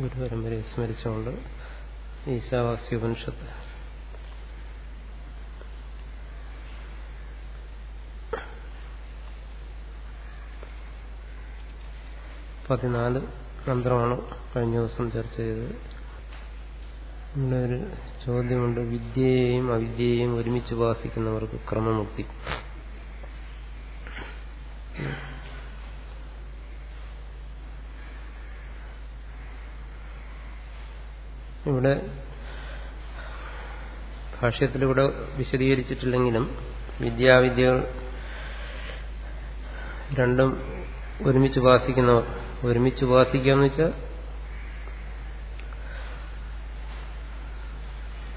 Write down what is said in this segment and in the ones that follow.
ഗുരുപരമ്പരയെ സ്മരിച്ചുകൊണ്ട് ഈശാവാസ്യ ഉപനിഷത്ത്. പതിനാല് മന്ത്രമാണ് കഴിഞ്ഞ ദിവസം ചർച്ച ചെയ്തത്. ഇവിടെ ഒരു ചോദ്യമുണ്ട് വിദ്യയെയും അവിദ്യയെയും ഒരുമിച്ച് ഉപാസിക്കുന്നവർക്ക് ക്രമമുക്തി ഇവിടെ ഭാഷ്യത്തിലൂടെ വിശദീകരിച്ചിട്ടില്ലെങ്കിലും വിദ്യാവിദ്യകൾ രണ്ടും ഒരുമിച്ച് ഉപാസിക്കുന്നവർ. ഒരുമിച്ച് ഉപാസിക്കുക എന്ന് വെച്ചാൽ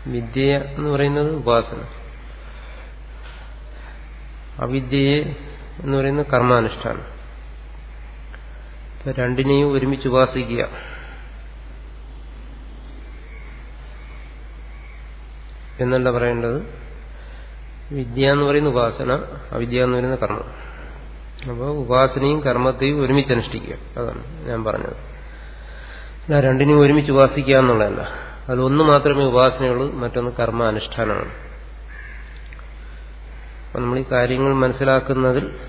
വിദ്യ എന്ന് പറയുന്നത് ഉപാസന. അവിദ്യയെ എന്ന് പറയുന്നത് കർമാനുഷ്ഠാനം. രണ്ടിനെയും ഒരുമിച്ച് ഉപാസിക്കുക. എന്നല്ല പറയേണ്ടത്? വിദ്യ എന്ന് പറയുന്ന ഉപാസന അവിദ്യ എന്ന് പറയുന്ന കർമ്മം. അപ്പോൾ ഉപാസനയും കർമ്മത്തെയും ഒരുമിച്ച് അനുഷ്ഠിക്കുക. അതാണ് ഞാൻ പറഞ്ഞത്. ഞാൻ രണ്ടിനെയും ഒരുമിച്ച് ഉപാസിക്കുക എന്നുള്ളതല്ല. അതിലൊന്ന് മാത്രമേ ഉപാസനയുള്ളൂ മറ്റൊന്ന് കർമ്മ അനുഷ്ഠാനമാണ് അപ്പം നമ്മൾ ഈ കാര്യങ്ങൾ മനസ്സിലാക്കുന്നതിൽ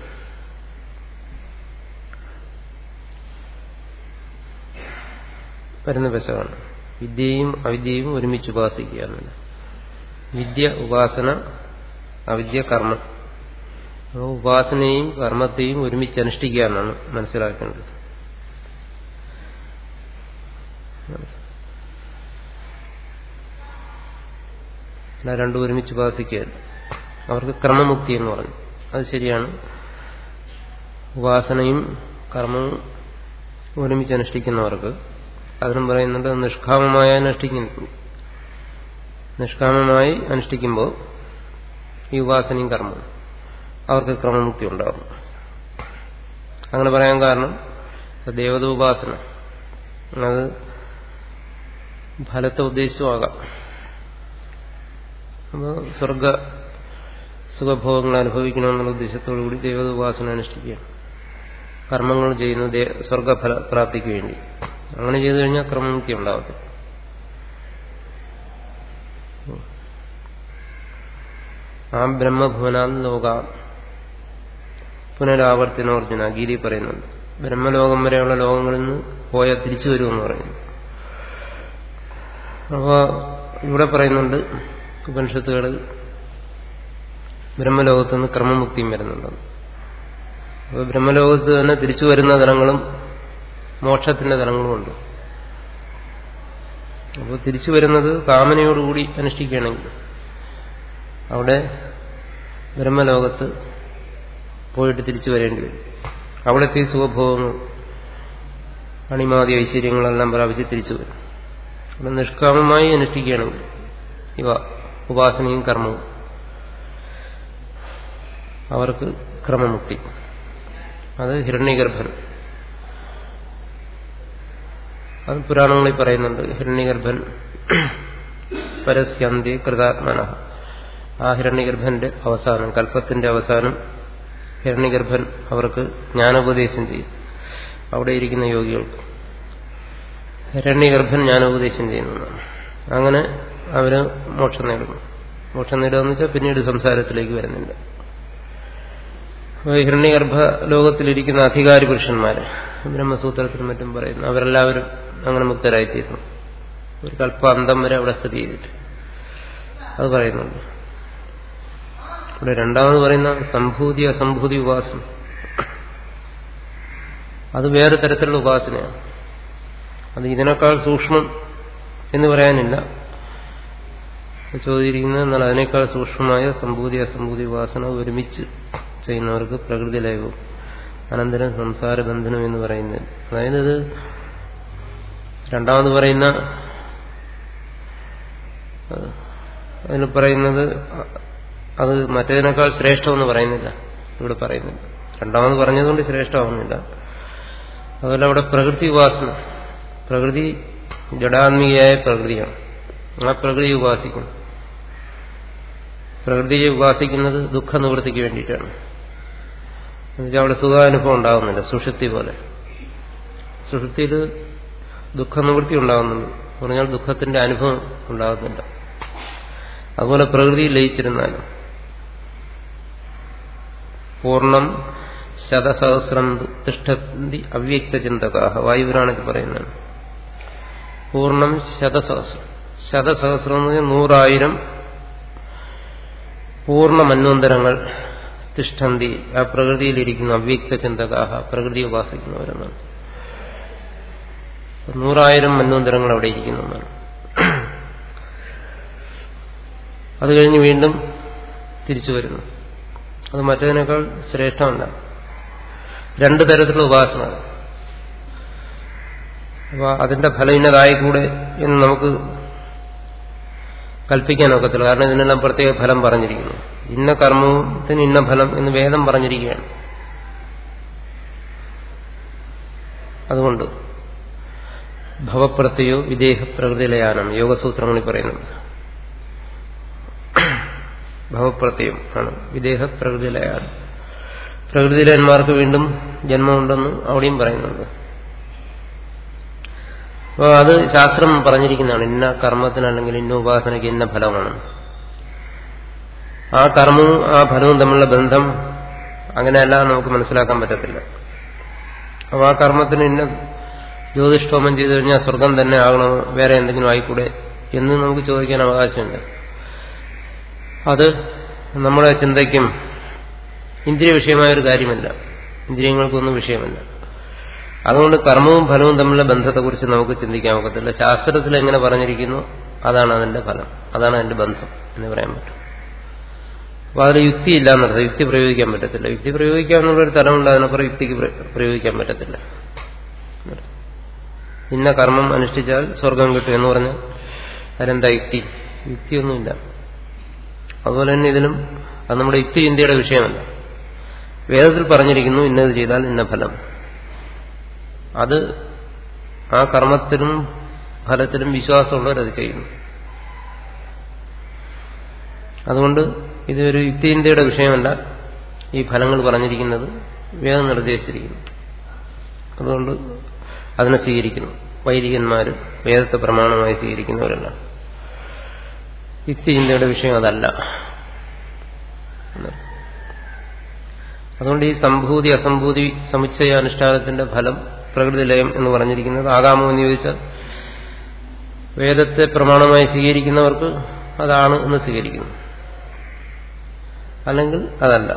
വരുന്ന വശമാണ് വിദ്യയും അവിദ്യയും ഒരുമിച്ച് ഉപാസിക്കുക എന്നല്ല വിദ്യ ഉപാസന അവിദ്യ കർമ്മം. അപ്പോൾ ഉപാസനയും കർമ്മത്തെയും ഒരുമിച്ച് അനുഷ്ഠിക്കുക എന്നാണ് മനസ്സിലാക്കേണ്ടത്. രണ്ടും ഒരുമിച്ച് ഉപാസിക്കുകയല്ല അവർക്ക് ക്രമമുക്തി എന്ന് പറഞ്ഞു. അത് ശരിയാണ്. ഉപാസനയും കർമ്മവും ഒരുമിച്ച് അനുഷ്ഠിക്കുന്നവർക്ക് അതിനും പറയുന്നുണ്ട് നിഷ്കാമമായ അനുഷ്ഠിക്കുന്നു. നിഷ്കാമമായി അനുഷ്ഠിക്കുമ്പോൾ ഈ ഉപാസനയും കർമ്മം അവർക്ക് ക്രമമുക്തി ഉണ്ടാകും അങ്ങനെ പറയാൻ കാരണം ദേവത ഉപാസന അത് ഫലത്തെ ഉദ്ദേശിച്ചുമാകാം. അപ്പോൾ സ്വർഗ സുഖഭോഗങ്ങൾ അനുഭവിക്കണമെന്നുള്ള ഉദ്ദേശത്തോടുകൂടി ദേവത ഉപാസന അനുഷ്ഠിക്കുക കർമ്മങ്ങൾ ചെയ്യുന്നത് സ്വർഗഫല പ്രാപ്തിക്ക് വേണ്ടി. അങ്ങനെ ചെയ്തു കഴിഞ്ഞാൽ ക്രമമുക്തി ഉണ്ടാവത്തില്ല ആ ബ്രഹ്മഭുവനാൻ ലോക പുനരാവർത്തനോർജുന ഗീതി പറയുന്നുണ്ട്. ബ്രഹ്മലോകം വരെയുള്ള ലോകങ്ങളിൽ നിന്ന് പോയ തിരിച്ചു വരുമെന്ന് പറയുന്നു. അപ്പോൾ ഇവിടെ പറയുന്നുണ്ട് ഉപനിഷത്തുകളിൽ ബ്രഹ്മലോകത്ത് നിന്ന് ക്രമമുക്തിയും വരുന്നുണ്ടെന്ന് അപ്പോൾ ബ്രഹ്മലോകത്ത് തന്നെ തിരിച്ചു വരുന്ന തലങ്ങളും മോക്ഷത്തിന്റെ തലങ്ങളുമുണ്ട് അപ്പോൾ തിരിച്ചു വരുന്നത് കാമനയോടുകൂടി അനുഷ്ഠിക്കുകയാണെങ്കിൽ അവിടെ ബ്രഹ്മലോകത്ത് പോയിട്ട് തിരിച്ചു വരേണ്ടി വരും. അവിടുത്തെ സുഖഭോഗങ്ങൾ അണിമാതി ഐശ്വര്യങ്ങളെല്ലാം പ്രാപിച്ച് തിരിച്ചു വരും. അവിടെ നിഷ്കാമമായി അനുഷ്ഠിക്കുകയാണെങ്കിൽ ഇവ ഉപാസനയും കർമ്മവും. അവർക്ക് ക്രമമുക്തി. അത് ഹിരണ്യഗർഭൻ. അത് പുരാണങ്ങളിൽ പറയുന്നുണ്ട് ഹിരണ്യഗർഭൻ പരസ്യന്തി കൃതാത്മന. ആ ഹിരണ്യഗർഭന്റെ അവസാനം കൽപ്പത്തിന്റെ അവസാനം ഹിരണ്യഗർഭൻ അവർക്ക് ജ്ഞാനോപദേശം ചെയ്യും അവിടെ ഇരിക്കുന്ന യോഗികൾക്ക് ഹിരണ്യഗർഭൻ ജ്ഞാനോപദേശം ചെയ്യുന്നതാണ് അങ്ങനെ അവർ മോക്ഷം നേടുന്നു. മോക്ഷം നേടുകയെന്ന് വെച്ചാൽ പിന്നീട് സംസാരത്തിലേക്ക് വരുന്നുണ്ട് ഹിരണ്യഗർഭ ലോകത്തിലിരിക്കുന്ന അധികാരി പുരുഷന്മാര് ബ്രഹ്മസൂത്രത്തിനും മറ്റും പറയുന്നു അവരെല്ലാവരും അങ്ങനെ മുക്തരായിത്തീരുന്നു ഒരു കൽപ്പാന്തം വരെ അവിടെ സ്ഥിതി ചെയ്തിട്ട്. അത് പറയുന്നുണ്ട്. ഇവിടെ രണ്ടാമത് പറയുന്ന സംഭൂതി അസംഭൂതി ഉപാസന. അത് വേറെ തരത്തിലുള്ള ഉപാസനയാണ്. അത് ഇതിനേക്കാൾ സൂക്ഷ്മം എന്ന് പറയാനില്ല. ചോദിച്ചിരിക്കുന്നത് എന്നാൽ അതിനേക്കാൾ സൂക്ഷ്മമായ സംഭൂതി അസംഭൂതി ഉപാസന ഒരുമിച്ച് ചെയ്യുന്നവർക്ക് പ്രകൃതി ലയവും അനന്തരം സംസാര ബന്ധനം എന്ന് പറയുന്നത്. അതായത് ഇത് രണ്ടാമത് പറയുന്ന അതിൽ പറയുന്നത് അത് മറ്റേതിനേക്കാൾ ശ്രേഷ്ഠമെന്ന് പറയുന്നില്ല. ഇവിടെ പറയുന്നില്ല. രണ്ടാമത് പറഞ്ഞതുകൊണ്ട് ശ്രേഷ്ഠമാവുന്നില്ല. അതുപോലെ അവിടെ പ്രകൃതി ഉപാസന. പ്രകൃതി ജഡാത്മികയായ പ്രകൃതിയാണ്. ആ പ്രകൃതി ഉപാസിക്കണം പ്രകൃതിയെ ഉപാസിക്കുന്നത് ദുഃഖ നിവൃത്തിക്ക് വേണ്ടിയിട്ടാണ്. എന്നുവെച്ചാൽ അവിടെ സുഖാനുഭവം ഉണ്ടാകുന്നില്ല സുഷുപ്തി പോലെ. സുഷുപ്തിയിൽ ദുഃഖനിവൃത്തി ഉണ്ടാകുന്നുണ്ട് പറഞ്ഞാൽ ദുഃഖത്തിന്റെ അനുഭവം ഉണ്ടാകുന്നില്ല അതുപോലെ പ്രകൃതിയിൽ ലയിച്ചിരുന്നാലും. പൂർണം ശതസഹസ്രം തിഷ്ഠന്തി അവ്യക്തചിന്തകാഹ. വായുപുരാണത്തിൽ പറയുന്നതാണ് പൂർണം ശതസഹസ്രം. ശതസഹസ്രം എന്ന് പറഞ്ഞാൽ നൂറായിരം പൂർണ മന്വന്തരങ്ങൾ തിഷ്ഠന്തി ആ പ്രകൃതിയിലിരിക്കുന്ന അവ്യക്ത ചിന്തകാഹ പ്രകൃതി ഉപാസിക്കുന്നവരെന്നാണ്. നൂറായിരം മന്വന്തരങ്ങൾ അവിടെ ഇരിക്കുന്നതാണ് അത് കഴിഞ്ഞ് വീണ്ടും തിരിച്ചു വരുന്നു. അത് മറ്റതിനേക്കാൾ ശ്രേഷ്ഠമല്ല രണ്ടു തരത്തിലുള്ള ഉപാസന അപ്പോൾ അതിന്റെ ഫലം ഇന്നതായിക്കൂടെ എന്ന് നമുക്ക് കൽപ്പിക്കാൻ ഒക്കത്തില്ല. കാരണം ഇതിനെല്ലാം പ്രത്യേക ഫലം പറഞ്ഞിരിക്കുന്നു. ഇന്ന കർമ്മത്തിന് ഇന്ന ഫലം എന്ന് വേദം പറഞ്ഞിരിക്കുകയാണ്. അതുകൊണ്ട് ഭവപ്രത്യോ വിദേഹ പ്രകൃതിലയാനം യോഗസൂത്രങ്ങളിൽ പറയുന്നുണ്ട്. ഭവപ്രത്യം ആണ് വിദേഹ പ്രകൃതിലയാനം പ്രകൃതിലന്മാർക്ക് വീണ്ടും ജന്മമുണ്ടെന്ന് അവിടെയും പറയുന്നുണ്ട്. അപ്പോൾ അത് ശാസ്ത്രം പറഞ്ഞിരിക്കുന്നതാണ്. ഇന്ന കർമ്മത്തിനല്ലെങ്കിൽ ഇന്ന ഉപാസനയ്ക്ക് ഇന്ന ഫലമാണ്. ആ കർമ്മവും ആ ഫലവും തമ്മിലുള്ള ബന്ധം അങ്ങനെയല്ല നമുക്ക് മനസ്സിലാക്കാൻ പറ്റത്തില്ല. അപ്പോൾ ആ കർമ്മത്തിന് ഇന്ന ജ്യോതിഷ്ഠോമം ചെയ്തു കഴിഞ്ഞാൽ സ്വർഗം തന്നെ ആകണോ? വേറെ എന്തെങ്കിലും ആയിക്കൂടെ എന്ന് നമുക്ക് ചോദിക്കാൻ അവകാശമുണ്ട്. അത് നമ്മുടെ ചിന്തയ്ക്കും ഇന്ദ്രിയ വിഷയമായ ഒരു കാര്യമല്ല. ഇന്ദ്രിയങ്ങൾക്കൊന്നും വിഷയമല്ല. അതുകൊണ്ട് കർമ്മവും ഫലവും തമ്മിലുള്ള ബന്ധത്തെക്കുറിച്ച് നമുക്ക് ചിന്തിക്കാൻ ഒക്കത്തില്ല. ശാസ്ത്രത്തിൽ എങ്ങനെ പറഞ്ഞിരിക്കുന്നു അതാണ് അതിന്റെ ഫലം. അതാണ് അതിന്റെ ബന്ധം എന്ന് പറയാൻ പറ്റും. അപ്പൊ അതിൽ യുക്തിയില്ല എന്നർത്ഥം യുക്തി പ്രയോഗിക്കാൻ പറ്റത്തില്ല. യുക്തി പ്രയോഗിക്കാന്നുള്ളൊരു തലമുണ്ട് അതിനപ്പുറം യുക്തിക്ക് പ്രയോഗിക്കാൻ പറ്റത്തില്ല. ഇന്ന കർമ്മം അനുഷ്ഠിച്ചാൽ സ്വർഗം കിട്ടും എന്ന് പറഞ്ഞാൽ അതിനെന്താ യുക്തി? യുക്തിയൊന്നുമില്ല. അതുപോലെ തന്നെ ഇതിലും അത് നമ്മുടെ യുക്തി ചിന്തയുടെ വിഷയമല്ല. വേദത്തിൽ പറഞ്ഞിരിക്കുന്നു ഇന്നത് ചെയ്താൽ ഇന്ന ഫലം. അത് ആ കർമ്മത്തിനും ഫലത്തിലും വിശ്വാസമുള്ളവരത് ചെയ്യുന്നു. അതുകൊണ്ട് ഇതൊരു യുക്തി ഇന്ത്യയുടെ വിഷയമല്ല. ഈ ഫലങ്ങൾ പറഞ്ഞിരിക്കുന്നത് വേദം നിർദ്ദേശിച്ചിരിക്കുന്നു. അതുകൊണ്ട് അതിനെ സ്വീകരിക്കുന്നു. വൈദികന്മാർ വേദത്തെ പ്രമാണമായി സ്വീകരിക്കുന്നവരല്ല. യുക്തിചിന്തയുടെ വിഷയം അതല്ല. അതുകൊണ്ട് ഈ സംഭൂതി അസംഭൂതി സമുച്ചയ അനുഷ്ഠാനത്തിന്റെ ഫലം പ്രകൃതി ലയം എന്ന് പറഞ്ഞിരിക്കുന്നത് ആകാമോ എന്ന് ചോദിച്ചാൽ വേദത്തെ പ്രമാണമായി സ്വീകരിക്കുന്നവർക്ക് അതാണ് എന്ന് സ്വീകരിക്കുന്നു. അല്ലെങ്കിൽ അതല്ല.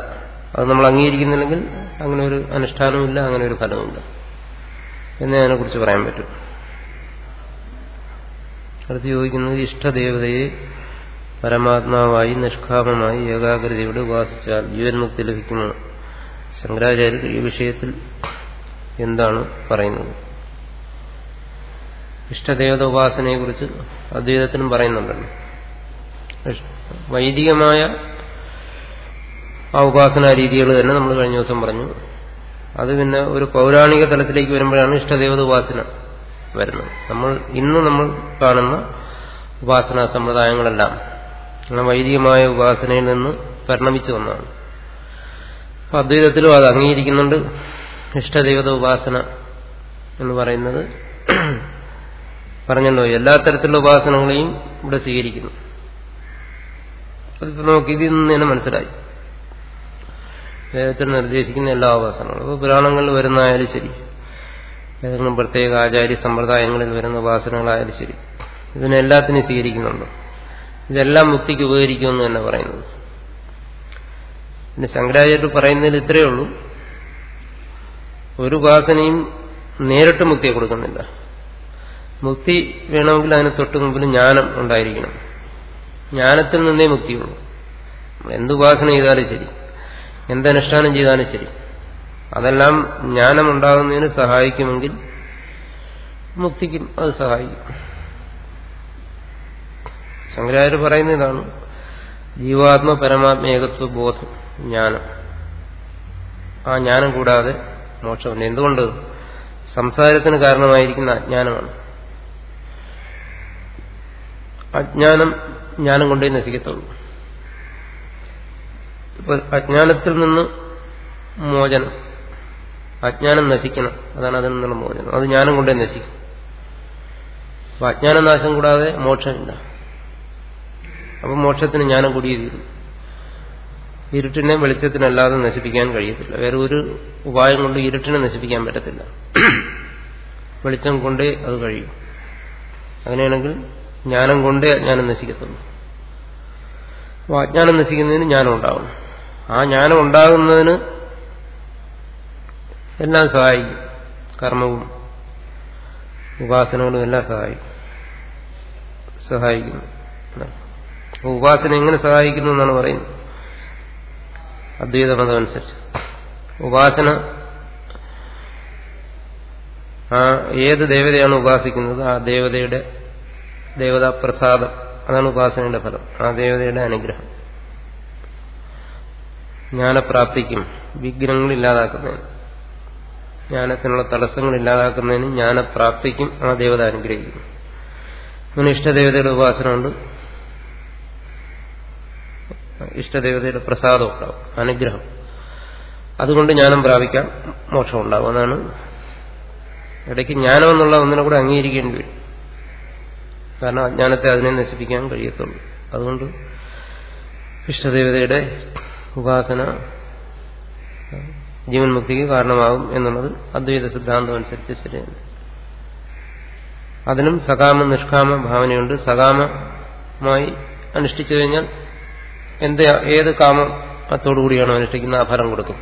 അത് നമ്മൾ അംഗീകരിക്കുന്നില്ലെങ്കിൽ അങ്ങനെ ഒരു അനുഷ്ഠാനമില്ല അങ്ങനെ ഒരു ഫലമില്ല എന്നേ അതിനെക്കുറിച്ച് പറയാൻ പറ്റും. അടുത്ത് ചോദിക്കുന്നത് ഇഷ്ടദേവതയെ പരമാത്മാവായി നിഷ്കാമമായി ഏകാഗ്രതയോടെ ഉപാസിച്ചാൽ ജീവൻ മുക്തി ലഭിക്കുമോ? ശങ്കരാചാര്യർ ഈ വിഷയത്തിൽ എന്താണ് പറയുന്നത്? ഇഷ്ടദേവത ഉപാസനയെക്കുറിച്ച് അദ്വൈതത്തിനും പറയുന്നുണ്ടല്ലോ. വൈദികമായ ആ ഉപാസനാ രീതികൾ തന്നെ നമ്മൾ കഴിഞ്ഞ ദിവസം പറഞ്ഞു. അത് പിന്നെ ഒരു പൗരാണിക തലത്തിലേക്ക് വരുമ്പോഴാണ് ഇഷ്ടദേവത ഉപാസന വരുന്നത്. നമ്മൾ ഇന്ന് നമ്മൾ കാണുന്ന ഉപാസനാ സമ്പ്രദായങ്ങളെല്ലാം. വൈദികമായ ഉപാസനയിൽ നിന്ന് പരിണമിച്ചു വന്നതാണ്. അപ്പൊ അദ്വൈതത്തിലും അത് അംഗീകരിക്കുന്നുണ്ട്. ഇഷ്ടദേവത ഉപാസന എന്ന് പറയുന്നത് പറഞ്ഞല്ലോ എല്ലാ തരത്തിലുള്ള ഉപാസനകളെയും ഇവിടെ സ്വീകരിക്കുന്നു. അതിപ്പോ നമുക്ക് ഇതിൽ നിന്ന് തന്നെ മനസ്സിലായി. വേദത്തിൽ നിർദ്ദേശിക്കുന്ന എല്ലാ ഉപാസനകളും. അപ്പോൾ പുരാണങ്ങളിൽ വരുന്നതായാലും ശരി. ഏതെങ്കിലും പ്രത്യേക ആചാര്യ സമ്പ്രദായങ്ങളിൽ വരുന്ന ഉപാസനകളായാലും ശരി. ഇതിനെല്ലാത്തിനും സ്വീകരിക്കുന്നുണ്ട്. ഇതെല്ലാം മുക്തിക്ക് ഉപകരിക്കുമെന്ന് തന്നെ പറയുന്നത്. പിന്നെ ശങ്കരാചാര്യർ പറയുന്നതിൽ ഇത്രയേ ഉള്ളൂ. ഒരു ഉപാസനയും നേരിട്ട് മുക്തിയെ കൊടുക്കുന്നില്ല. മുക്തി വേണമെങ്കിൽ അതിന് തൊട്ട് മുമ്പിൽ ജ്ഞാനം ഉണ്ടായിരിക്കണം. ജ്ഞാനത്തിൽ നിന്നേ മുക്തിയുള്ളൂ. എന്ത് ഉപാസന ചെയ്താലും ശരി. എന്തനുഷ്ഠാനം ചെയ്താലും ശരി. അതെല്ലാം ജ്ഞാനം ഉണ്ടാകുന്നതിന് സഹായിക്കുമെങ്കിൽ മുക്തിക്കും അത് സഹായിക്കും. ശങ്കരാചാര്യ പറയുന്ന ഇതാണ്. ജീവാത്മ പരമാത്മ ഏകത്വ ബോധം ജ്ഞാനം. ആ ജ്ഞാനം കൂടാതെ മോക്ഷമില്ല എന്തുകൊണ്ട്? സംസാരത്തിന് കാരണമായിരിക്കുന്ന അജ്ഞാനമാണ്. അജ്ഞാനം ജ്ഞാനം കൊണ്ടേ നശിക്കത്തുള്ളൂ. ഇപ്പൊ അജ്ഞാനത്തിൽ നിന്ന് മോചനം. അജ്ഞാനം നശിക്കണം. അതാണ് അതിൽ നിന്നുള്ള മോചനം. അത് ജ്ഞാനം കൊണ്ടേ നശിക്കും. അപ്പൊ അജ്ഞാനനാശം കൂടാതെ മോക്ഷമില്ല. അപ്പം മോക്ഷത്തിന് ജ്ഞാനം കൂടിയേ തീരും ഇരുട്ടിനെ വെളിച്ചത്തിനല്ലാതെ നശിപ്പിക്കാൻ കഴിയത്തില്ല. വേറെ ഒരു ഉപായം കൊണ്ട് ഇരുട്ടിനെ നശിപ്പിക്കാൻ പറ്റത്തില്ല. വെളിച്ചം കൊണ്ടേ അത് കഴിയും. അങ്ങനെയാണെങ്കിൽ ജ്ഞാനം കൊണ്ടേ അജ്ഞാനം നശിക്കത്തുള്ളൂ. അപ്പോൾ അജ്ഞാനം നശിക്കുന്നതിന് ജ്ഞാനം ഉണ്ടാവും ആ ജ്ഞാനം ഉണ്ടാകുന്നതിന് എല്ലാം സഹായിക്കും. കർമ്മവും ഉപാസനകളും എല്ലാം സഹായിക്കും. സഹായിക്കുന്നു അപ്പോൾ ഉപാസന എങ്ങനെ സഹായിക്കുന്നു എന്നാണ് പറയുന്നത്. അദ്വൈത മതമനുസരിച്ച് ഉപാസന ആ ഏത് ദേവതയാണ് ഉപാസിക്കുന്നത്? ആ ദേവതയുടെ ദേവതാ പ്രസാദം അതാണ് ഉപാസനയുടെ ഫലം. ആ ദേവതയുടെ അനുഗ്രഹം. ജ്ഞാനപ്രാപ്തിക്കും വിഘ്നങ്ങൾ ഇല്ലാതാക്കുന്നതിന് ജ്ഞാനത്തിനുള്ള തടസ്സങ്ങൾ ഇല്ലാതാക്കുന്നതിന് ജ്ഞാനപ്രാപ്തിക്കും ആ ദേവത അനുഗ്രഹിക്കുന്നു. അങ്ങനെ ഇഷ്ടദേവതയുടെ ഉപാസന കൊണ്ട് ഇഷ്ടദേവതയുടെ പ്രസാദം ഉണ്ടാവും അനുഗ്രഹം. അതുകൊണ്ട് ജ്ഞാനം പ്രാപിക്കാം മോക്ഷം ഉണ്ടാവും അതാണ് ഇടയ്ക്ക് ജ്ഞാനം എന്നുള്ള ഒന്നിനെ കൂടെ അംഗീകരിക്കേണ്ടി വരും. കാരണം അജ്ഞാനത്തെ അതിനെ നശിപ്പിക്കാൻ കഴിയത്തുള്ളൂ. അതുകൊണ്ട് ഇഷ്ടദേവതയുടെ ഉപാസന ജീവൻ മുക്തിക്ക് കാരണമാകും എന്നുള്ളത് അദ്വൈത സിദ്ധാന്തം അനുസരിച്ച് ശരിയാണ്. അതിനും സകാമ നിഷ്കാമ ഭാവനയുണ്ട്. സകാമമായി അനുഷ്ഠിച്ചു കഴിഞ്ഞാൽ എന്ത് ഏത് കാമത്തോടുകൂടിയാണോ അനുഷ്ഠിക്കുന്നത് ആ ഫലം കൊടുക്കും.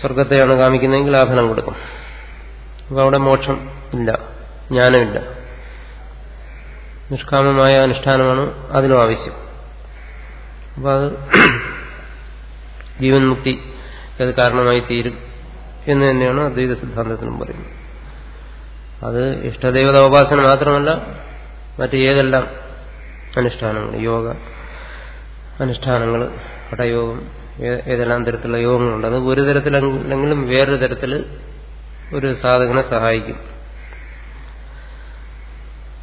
സ്വർഗത്തെയാണ് കാമിക്കുന്നതെങ്കിൽ ആ ഫലം കൊടുക്കും. അപ്പോൾ അവിടെ മോക്ഷം ഇല്ല ജ്ഞാനമില്ല നിഷ്കാമമായ അനുഷ്ഠാനമാണ് അതിനും ആവശ്യം. അപ്പോൾ അത് ജീവൻ മുക്തി അത് കാരണമായി തീരും എന്ന് തന്നെയാണ് അദ്വൈത സിദ്ധാന്തത്തിനും പറയുന്നത്. അത് ഇഷ്ടദേവത ഉപാസന മാത്രമല്ല മറ്റ് ഏതെല്ലാം അനുഷ്ഠാനങ്ങൾ യോഗ അനുഷ്ഠാനങ്ങൾ ഹഠയോഗം ഏതെല്ലാം തരത്തിലുള്ള യോഗങ്ങളുണ്ട്. അത് ഒരു തരത്തിലെങ്കിലും വേറൊരു തരത്തിൽ ഒരു സാധകനെ സഹായിക്കും.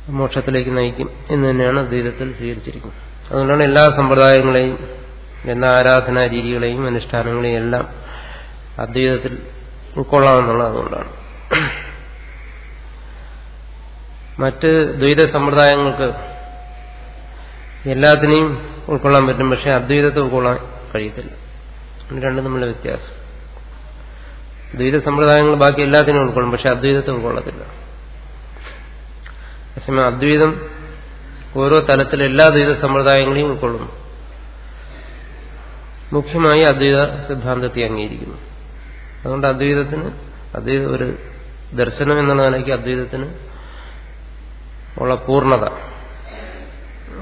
മോക്ഷത്തിലേക്ക് നയിക്കും എന്ന് തന്നെയാണ് അദ്വൈതത്തിൽ സ്വീകരിച്ചിരിക്കുന്നത്. അതുകൊണ്ടാണ് എല്ലാ സമ്പ്രദായങ്ങളെയും എല്ലാ ആരാധനാ രീതികളെയും അനുഷ്ഠാനങ്ങളെയും എല്ലാം അദ്വൈതത്തിൽ ഉൾക്കൊള്ളാമെന്നുള്ളത് അതുകൊണ്ടാണ്. മറ്റ് ദ്വൈത സമ്പ്രദായങ്ങൾക്ക് എല്ലാത്തിനെയും ഉൾക്കൊള്ളാൻ പറ്റും പക്ഷെ അദ്വൈതത്തെ ഉൾക്കൊള്ളാൻ കഴിയത്തില്ല. രണ്ടും തമ്മിലുള്ള വ്യത്യാസം. ദ്വൈത സമ്പ്രദായങ്ങൾ ബാക്കി എല്ലാത്തിനും ഉൾക്കൊള്ളും പക്ഷെ അദ്വൈതത്തെ ഉൾക്കൊള്ളത്തില്ല. അതേസമയം അദ്വൈതം ഓരോ തലത്തിൽ എല്ലാ ദ്വൈത സമ്പ്രദായങ്ങളെയും ഉൾക്കൊള്ളുന്നു. മുഖ്യമായി അദ്വൈത സിദ്ധാന്തത്തെ അംഗീകരിക്കുന്നു. അതുകൊണ്ട് അദ്വൈതത്തിന് അദ്വൈത ഒരു ദർശനം എന്നുള്ള നിലയ്ക്ക് അദ്വൈതത്തിന് ഉള്ള പൂർണത.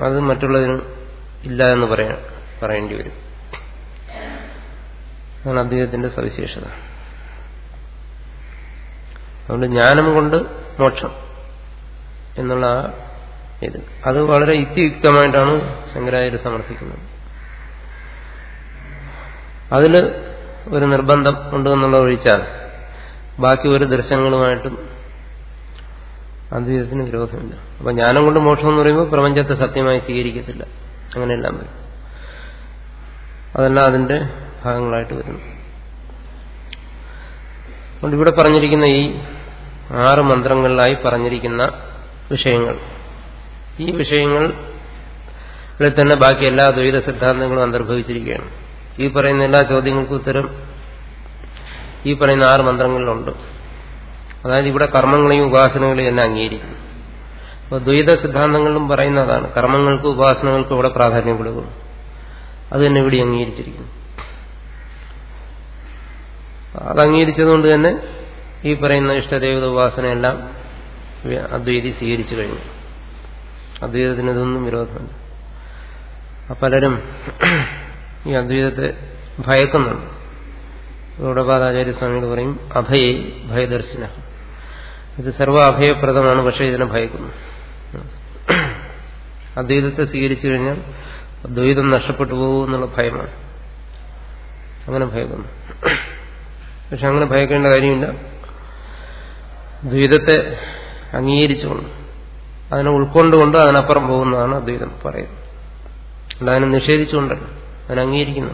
അത് മറ്റുള്ളതിന് ഇല്ല എന്ന് പറയാൻ പറയേണ്ടി വരും. അതാണ് അദ്വൈതത്തിന്റെ സവിശേഷത. അതുകൊണ്ട് ജ്ഞാനം കൊണ്ട് മോക്ഷം എന്നുള്ള ആ ഇത്. അത് വളരെ യുക്തിയുക്തമായിട്ടാണ് ശങ്കരാചാര്യ സമർത്ഥിക്കുന്നത്. അതിൽ ഒരു നിർബന്ധം ഉണ്ട് എന്നുള്ളത് ഒഴിച്ചാൽ ബാക്കി ഒരു ദർശനങ്ങളുമായിട്ടും അദ്വൈതത്തിന് വിരോധമില്ല. അപ്പൊ ജ്ഞാനം കൊണ്ട് മോക്ഷം എന്ന് പറയുമ്പോൾ പ്രപഞ്ചത്തെ സത്യമായി സ്വീകരിക്കത്തില്ല. അങ്ങനെയെല്ലാം വരും. അതെല്ലാം അതിന്റെ ഭാഗങ്ങളായിട്ട് വരുന്നു അതുകൊണ്ട് ഇവിടെ പറഞ്ഞിരിക്കുന്ന ഈ ആറ് മന്ത്രങ്ങളിലായി പറഞ്ഞിരിക്കുന്ന വിഷയങ്ങൾ. ഈ വിഷയങ്ങളിൽ തന്നെ ബാക്കി എല്ലാ ദ്വൈത സിദ്ധാന്തങ്ങളും അന്തർഭവിച്ചിരിക്കുകയാണ്. ഈ പറയുന്ന എല്ലാ ചോദ്യങ്ങൾക്കും ഉത്തരം ഈ പറയുന്ന ആറ് മന്ത്രങ്ങളിലുണ്ട്. അതായത് ഇവിടെ കർമ്മങ്ങളെയും ഉപാസനകളെയും എല്ലാം അംഗീകരിക്കുന്നു. അപ്പോൾ ദ്വൈത സിദ്ധാന്തങ്ങളിലും പറയുന്നതാണ്. കർമ്മങ്ങൾക്കും ഉപാസനകൾക്കും ഇവിടെ പ്രാധാന്യം കൊടുക്കും അത് തന്നെ ഇവിടെ അംഗീകരിച്ചിരിക്കുന്നു. അത് അംഗീകരിച്ചതുകൊണ്ട് തന്നെ ഈ പറയുന്ന ഇഷ്ടദേവത ഉപാസനയെല്ലാം അദ്വൈതി സ്വീകരിച്ചു കഴിഞ്ഞു. അദ്വൈതത്തിന് ഇതൊന്നും വിരോധമുണ്ട് പലരും ഈ അദ്വൈതത്തെ ഭയക്കുന്നുണ്ട്. ഗൗഡപാദാചാര്യസ്വാമിയോട് പറയും അഭയ ഭയദർശിന. ഇത് സർവ അഭയപ്രദമാണ് പക്ഷേ ഇതിനെ ഭയക്കുന്നു. അദ്വൈതത്തെ സ്വീകരിച്ചു കഴിഞ്ഞാൽ ദ്വൈതം നഷ്ടപ്പെട്ടു പോകും എന്നുള്ള ഭയമാണ്. അങ്ങനെ ഭയക്കുന്നു. പക്ഷെ അങ്ങനെ ഭയക്കേണ്ട കാര്യമില്ല. ദ്വൈതത്തെ അംഗീകരിച്ചുകൊണ്ട് അതിനെ ഉൾക്കൊണ്ടുകൊണ്ട് അതിനപ്പുറം പോകുന്നതാണ് അദ്വൈതം പറയുന്നത്. അല്ല അതിനെ നിഷേധിച്ചുകൊണ്ടല്ല അതിനെ അംഗീകരിക്കുന്നു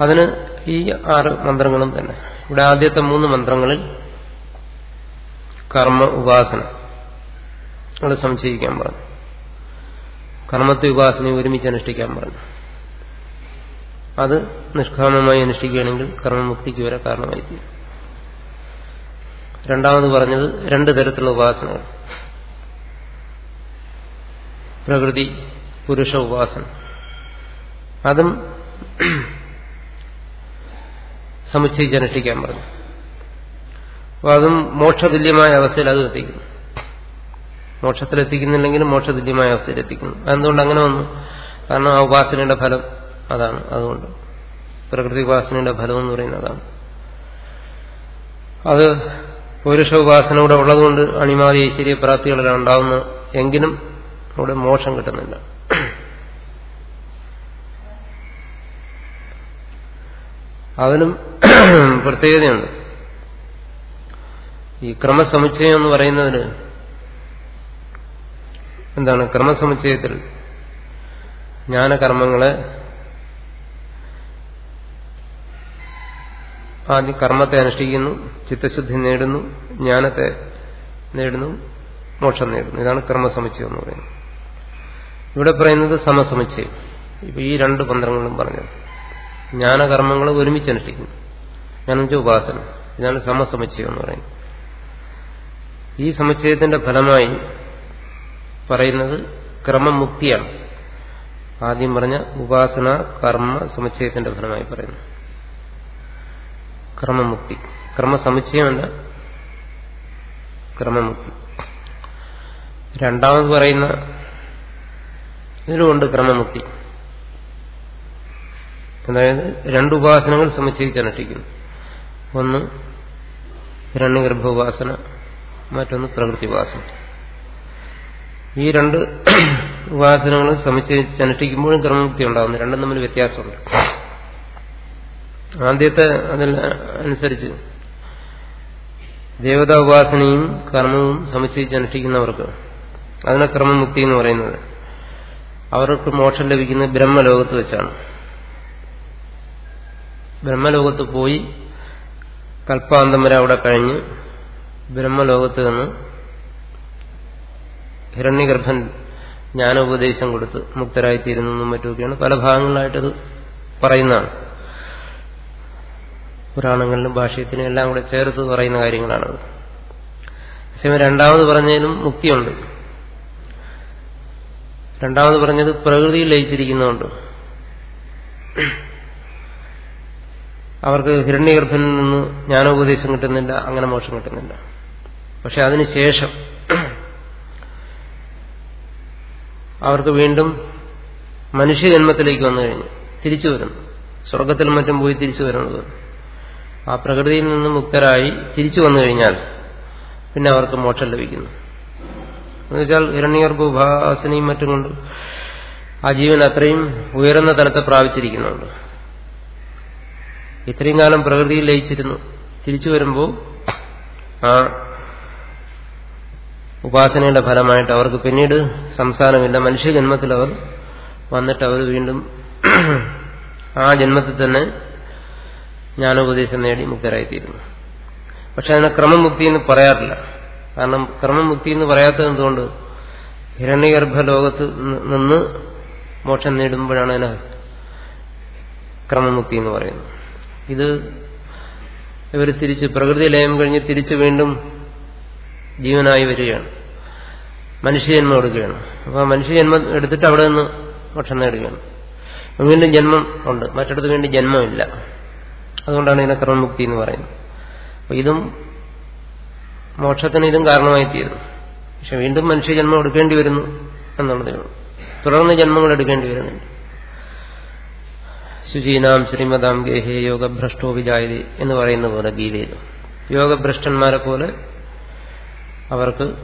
അതിന് ഈ ആറ് മന്ത്രങ്ങളും തന്നെ. ഇവിടെ ആദ്യത്തെ മൂന്ന് മന്ത്രങ്ങളിൽ കർമ്മ ഉപാസന. അവിടെ സംശയിക്കാൻ പറഞ്ഞു. കർമ്മത്തെ ഉപാസനയെ ഒരുമിച്ച് അനുഷ്ഠിക്കാൻ പറഞ്ഞു. അത് നിഷ്കാമമായി അനുഷ്ഠിക്കുകയാണെങ്കിൽ കർമ്മമുക്തിക്ക് വരെ കാരണമായി തീരും രണ്ടാമത് പറഞ്ഞത് രണ്ട് തരത്തിലുള്ള ഉപാസനകൾ. പ്രകൃതി പുരുഷ ഉപാസന. അതും സമുച്ചയിച്ച് അനുഷ്ഠിക്കാൻ പറഞ്ഞു. അപ്പൊ അതും മോക്ഷതുല്യമായ അവസ്ഥയിൽ അത് എത്തിക്കുന്നു. മോക്ഷത്തിലെത്തിക്കുന്നില്ലെങ്കിലും മോക്ഷതുല്യമായ അവസ്ഥയിലെത്തിക്കുന്നു. അതെന്തുകൊണ്ട് അങ്ങനെ വന്നു? കാരണം ആ ഉപാസനയുടെ ഫലം അതാണ്. അതുകൊണ്ട് പ്രകൃതി ഉപാസനയുടെ ഫലം എന്ന് പറയുന്നത് അതാണ്. അത് പുരുഷ ഉപാസന ഇവിടെ ഉള്ളതുകൊണ്ട് അണിമാതി ഐശ്വര്യ പ്രാപ്തികളെല്ലാം ഉണ്ടാവുന്ന എങ്കിലും അവിടെ മോക്ഷം കിട്ടുന്നില്ല. അതിനും പ്രത്യേകതയുണ്ട്. ഈ ക്രമസമുച്ചയം എന്ന് പറയുന്നതിന് എന്താണ് ക്രമസമുച്ചയത്തിൽ ജ്ഞാനകർമ്മങ്ങളെ ആദ്യം കർമ്മത്തെ അനുഷ്ഠിക്കുന്നു ചിത്തശുദ്ധി നേടുന്നു ജ്ഞാനത്തെ നേടുന്നു മോക്ഷം നേടുന്നു. ഇതാണ് ക്രമസമുച്ചയം എന്ന് പറയുന്നത്. ഇവിടെ പറയുന്നത് സമസമുച്ചയം. ഇപ്പൊ ഈ രണ്ട് പന്ത്രങ്ങളും പറഞ്ഞത്. ജ്ഞാനകർമ്മങ്ങൾ ഒരുമിച്ച് അനുഷ്ഠിക്കുന്നു. ജ്ഞാനം വെച്ചാൽ ഉപാസന. ഇതാണ് സമസമുച്ചയം എന്ന് പറയുന്നത്. ഈ സമുച്ചയത്തിന്റെ ഫലമായി പറയുന്നത് ക്രമമുക്തിയാണ്. ആദ്യം പറഞ്ഞ ഉപാസന കർമ്മ സമുച്ചയത്തിന്റെ ഫലമായി പറയുന്നു. ക്രമമുക്തി. ക്രമസമുച്ചയമല്ല ക്രമമുക്തി. രണ്ടാമത് പറയുന്ന ഇതിലുമുണ്ട് ക്രമമുക്തി. അതായത് രണ്ട് ഉപാസനകൾ സമുച്ചയിച്ച് അനുഷ്ഠിക്കുന്നു. ഒന്ന് ഹിരണ്യഗർഭ ഉപാസന മറ്റൊന്ന് പ്രകൃതി ഉപാസന. ഈ രണ്ട് ഉപാസനകളും സമുച്ചയിച്ച് അനുഷ്ഠിക്കുമ്പോഴും ക്രമമുക്തി ഉണ്ടാകുന്നു രണ്ടും തമ്മിൽ വ്യത്യാസമുണ്ട്. ആദ്യത്തെ അതിൽ അനുസരിച്ച് ദേവതാ ഉപാസനയും കർമ്മവും സമുച്ചയിച്ച് അനുഷ്ഠിക്കുന്നവർക്ക് അതിനെ ക്രമമുക്തി എന്ന് പറയുന്നത് അവർക്ക് മോക്ഷം ലഭിക്കുന്നത് ബ്രഹ്മലോകത്ത് വെച്ചാണ്. ബ്രഹ്മലോകത്ത് പോയി കൽപ്പാന്തം വരെ അവിടെ കഴിഞ്ഞ് ബ്രഹ്മലോകത്ത് നിന്ന് ഹിരണ്യഗർഭൻ ജ്ഞാനോപദേശം കൊടുത്ത് മുക്തരായിത്തീരുന്നതും മറ്റുമൊക്കെയാണ്. പല ഭാഗങ്ങളിലായിട്ടത് പറയുന്നതാണ്. പുരാണങ്ങളിലും ഭാഷ്യത്തിനും എല്ലാം കൂടെ ചേർത്ത് പറയുന്ന കാര്യങ്ങളാണത് സമയം രണ്ടാമത് പറഞ്ഞതിനും മുക്തിയുണ്ട്. രണ്ടാമത് പറഞ്ഞത് പ്രകൃതിയിൽ ലയിച്ചിരിക്കുന്നതുകൊണ്ട്. അവർക്ക് ഹിരണ്യഗർഭനിൽ നിന്ന് ജ്ഞാനോപദേശം കിട്ടുന്നില്ല അങ്ങനെ മോക്ഷം കിട്ടുന്നില്ല. പക്ഷെ അതിനുശേഷം അവർക്ക് വീണ്ടും മനുഷ്യജന്മത്തിലേക്ക് വന്നു കഴിഞ്ഞു. തിരിച്ചു വരുന്നു. സ്വർഗത്തിൽ മറ്റും പോയി തിരിച്ചു വരുന്നത്. ആ പ്രകൃതിയിൽ നിന്ന് മുക്തരായി തിരിച്ചു വന്നു കഴിഞ്ഞാൽ പിന്നെ അവർക്ക് മോക്ഷം ലഭിക്കുന്നു. എന്നുവെച്ചാൽ ഹിരണ്യഗർഭ ഉപാസനയും മറ്റും കൊണ്ട് ആ ജീവൻ അത്രയും ഉയർന്ന തലത്തെ പ്രാപിച്ചിരിക്കുന്നുണ്ട്. ഇത്രയും കാലം പ്രകൃതിയിൽ ലയിച്ചിരുന്നു. തിരിച്ചു വരുമ്പോൾ ആ ഉപാസനയുടെ ഫലമായിട്ട് അവർക്ക് പിന്നീട് സംസാരമില്ല മനുഷ്യജന്മത്തിൽ അവർ വന്നിട്ട് അവർ വീണ്ടും ആ ജന്മത്തിൽ തന്നെ ജ്ഞാനോപദേശം നേടി മുക്തരായിത്തീരുന്നു. പക്ഷെ അതിനെ ക്രമമുക്തി എന്ന് പറയാറില്ല. കാരണം ക്രമമുക്തി എന്ന് പറയാത്തത് എന്തുകൊണ്ട്? ഹിരണ്യഗർഭ ലോകത്ത് നിന്ന് മോക്ഷം നേടുമ്പോഴാണ് അതിനെ ക്രമമുക്തി എന്ന് പറയുന്നത്. ഇത് ഇവർ തിരിച്ച് പ്രകൃതി ലയം കഴിഞ്ഞ് തിരിച്ച് വീണ്ടും ജീവനായി വരികയാണ്. മനുഷ്യജന്മം എടുക്കുകയാണ്. അപ്പോൾ മനുഷ്യജന്മം എടുത്തിട്ട് അവിടെ നിന്ന് ഭക്ഷണം നേടുകയാണ്. വീണ്ടും ജന്മം ഉണ്ട്. മറ്റിടത്ത് വീണ്ടും ജന്മമില്ല. അതുകൊണ്ടാണ് ഇതിനെ ക്രമമുക്തി എന്ന് പറയുന്നത്. അപ്പോൾ ഇതും മോക്ഷത്തിന് ഇതും കാരണമായി തീരുന്നു പക്ഷെ വീണ്ടും മനുഷ്യജന്മം എടുക്കേണ്ടി വരുന്നു എന്നുള്ളതേ ഉള്ളൂ. തുടർന്ന് ജന്മങ്ങൾ എടുക്കേണ്ടി വരുന്നുണ്ട് ശുചീനാം ശ്രീമതാം ഗേഹേ യോഗഭ്രഷ്ടോ വിജായതി എന്ന് പറയുന്ന പോലെ ഗീതയിൽ യോഗഭ്രഷ്ടന്മാരെ പോലെ അവർക്ക്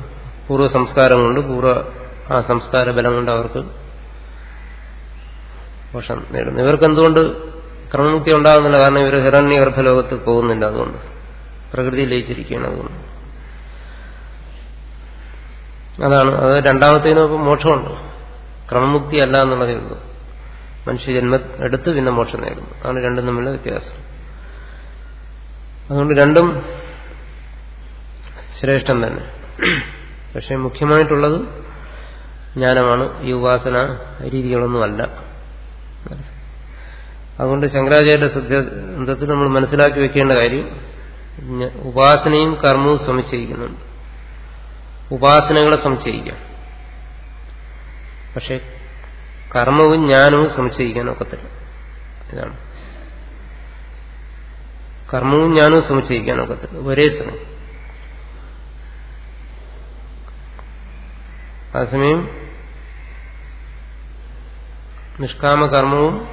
പൂർവ സംസ്കാരം കൊണ്ട് പൂർവ ആ സംസ്കാര ബലം കൊണ്ട് അവർക്ക് മോഷം നേടുന്നു. ഇവർക്ക് എന്തുകൊണ്ട് ക്രമമുക്തി ഉണ്ടാകുന്നില്ല? കാരണം ഇവർ ഹിരണ്യ ഗർഭലോകത്ത് പോകുന്നില്ല അതുകൊണ്ട്. പ്രകൃതി ലയിച്ചിരിക്കുകയാണ് അതുകൊണ്ട്. അതാണ്. അത് രണ്ടാമത്തേന് നോക്കുമ്പോൾ മോക്ഷമുണ്ട്. ക്രമമുക്തി അല്ല എന്നുള്ളതേ ഉള്ളൂ. മനുഷ്യജന്മ എടുത്ത് പിന്നെ മോക്ഷം നേടുന്നു. അതാണ് രണ്ടും തമ്മിലുള്ള വ്യത്യാസം. അതുകൊണ്ട് രണ്ടും ശ്രേഷ്ഠം തന്നെ. പക്ഷെ മുഖ്യമായിട്ടുള്ളത് ജ്ഞാനമാണ് ഈ ഉപാസന രീതികളൊന്നുമല്ല. അതുകൊണ്ട് ശങ്കരാചാര്യ സിദ്ധാന്തത്തിൽ നമ്മൾ മനസ്സിലാക്കി വെക്കേണ്ട കാര്യം ഉപാസനയും കർമ്മവും സമുച്ചയിക്കുന്നുണ്ട് ഉപാസനകളെ സമുച്ചയിക്കാം പക്ഷെ കർമ്മവും ജ്ഞാനവും സമുച്ചയിക്കാൻ ഒക്കത്തില്ല ഇതാണ്. കർമ്മവും ജ്ഞാനവും സമുച്ചയിക്കാൻ ഒക്കത്തില്ല ഒരേ സമയം. അതേസമയം നിഷ്കാമ കർമ്മവും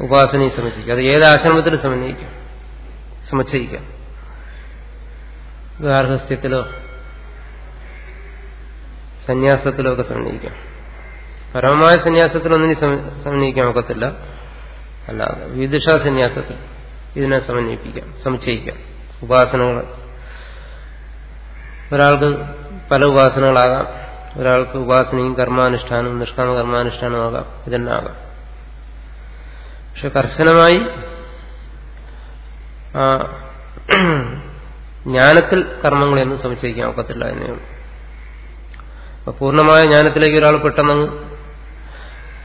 ഉപാസനയും സമച്ചിരിക്കും അത് ഏത് ആശ്രമത്തിൽ സമന്വയിക്കാം? സമുച്ചയിക്കാം ഗാർഹസ്ഥ്യത്തിലോ സന്യാസത്തിലോ ഒക്കെ സമന്വയിക്കാം. പരമമായ സന്യാസത്തിലൊന്നിനെ സമന്വയിക്കാൻ ഒക്കത്തില്ല. അല്ലാതെ വിദുഷ സന്യാസത്തിൽ ഇതിനെ സമന്വയിപ്പിക്കാം സമുച്ചയിക്കാം ഉപാസനകൾ ഒരാൾക്ക് പല ഉപാസനകളാകാം. ഒരാൾക്ക് ഉപാസനയും കർമാനുഷ്ഠാനവും നിഷ്കാമ കർമാനുഷ്ഠാനവും ആകാം ഇതെല്ലാം ആകാം പക്ഷെ കർശനമായി ആ ജ്ഞാനത്തിൽ കർമ്മങ്ങളെയൊന്നും സംശയിക്കാൻ ഒക്കത്തില്ല എന്നേ ഉള്ളൂ. പൂർണമായ ജ്ഞാനത്തിലേക്ക് ഒരാൾ പെട്ടെന്ന്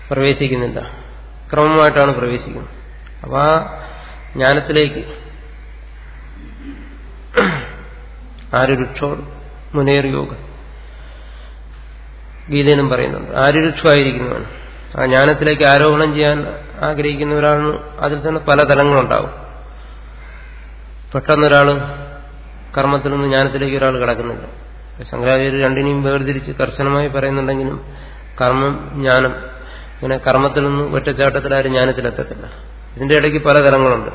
പ്രവേശിക്കുന്നില്ല. ക്രമമായിട്ടാണ് പ്രവേശിക്കുന്നത്. അപ്പൊ ആ ജ്ഞാനത്തിലേക്ക് ആരുരുക്ഷോ മുനേർ യോഗ ഗീതയിലും പറയുന്നുണ്ട്. ആരുരുക്ഷമായിരിക്കുന്നവൻ. ആ ജ്ഞാനത്തിലേക്ക് ആരോഹണം ചെയ്യാൻ ആഗ്രഹിക്കുന്ന ഒരാളിന് അതിൽ തന്നെ പല തലങ്ങളുണ്ടാവും. പെട്ടെന്നൊരാൾ കർമ്മത്തിൽ നിന്ന് ജ്ഞാനത്തിലേക്ക് ഒരാൾ കിടക്കുന്നില്ല. ശങ്കരാചാര്യ രണ്ടിനെയും വേർതിരിച്ച് കർശനമായി പറയുന്നുണ്ടെങ്കിലും കർമ്മം ജ്ഞാനം ഇങ്ങനെ കർമ്മത്തിൽ നിന്ന് ഒറ്റച്ചാട്ടത്തിൽ ആരും ജ്ഞാനത്തിലെത്തത്തില്ല. ഇതിന്റെ ഇടയ്ക്ക് പല തലങ്ങളുണ്ട്.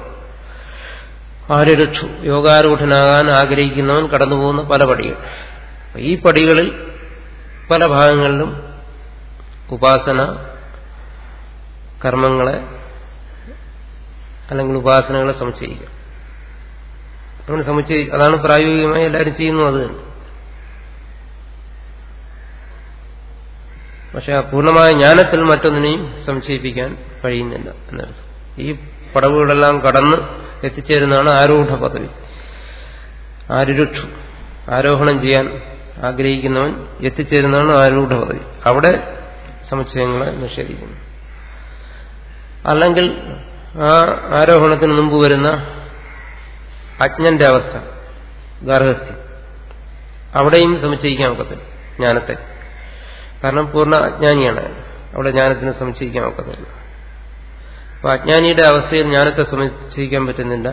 ആര്യരക്ഷു യോഗാരൂഢനാകാൻ ആഗ്രഹിക്കുന്നവൻ കടന്നുപോകുന്ന പല പടികൾ. ഈ പടികളിൽ പല ഭാഗങ്ങളിലും ഉപാസന കർമ്മങ്ങളെ അല്ലെങ്കിൽ ഉപാസനകളെ സംശയിക്കാം അങ്ങനെ സമുച്ചയി അതാണ് പ്രായോഗികമായി എല്ലാവരും ചെയ്യുന്നു അത് തന്നെ. പക്ഷെ ആ പൂർണമായ ജ്ഞാനത്തിൽ മറ്റൊന്നിനെയും സംശയിപ്പിക്കാൻ കഴിയുന്നില്ല എന്നർത്ഥം. ഈ പടവുകളെല്ലാം കടന്ന് എത്തിച്ചേരുന്നതാണ് ആരൂഢ പദവി. ആരുരുക്ഷു ആരോഹണം ചെയ്യാൻ ആഗ്രഹിക്കുന്നവൻ എത്തിച്ചേരുന്നതാണ് ആരൂഢ പദവി അവിടെ സമുച്ചയങ്ങളെ നിഷേധിക്കുന്നു. അല്ലെങ്കിൽ ആ ആരോഹണത്തിന് മുമ്പ് വരുന്ന അജ്ഞന്റെ അവസ്ഥ ഗാർഹസ്ഥ്യം അവിടെയും സമുച്ചയിക്കാൻ ഒക്കത്തില്ല ജ്ഞാനത്തെ. കാരണം പൂർണ അജ്ഞാനിയാണ്. അവിടെ ജ്ഞാനത്തിന് സമുച്ചയിക്കാൻ ഒക്കത്തില്ല. അപ്പൊ അജ്ഞാനിയുടെ അവസ്ഥയിൽ ജ്ഞാനത്തെ സമുച്ചയിക്കാൻ പറ്റുന്നില്ല.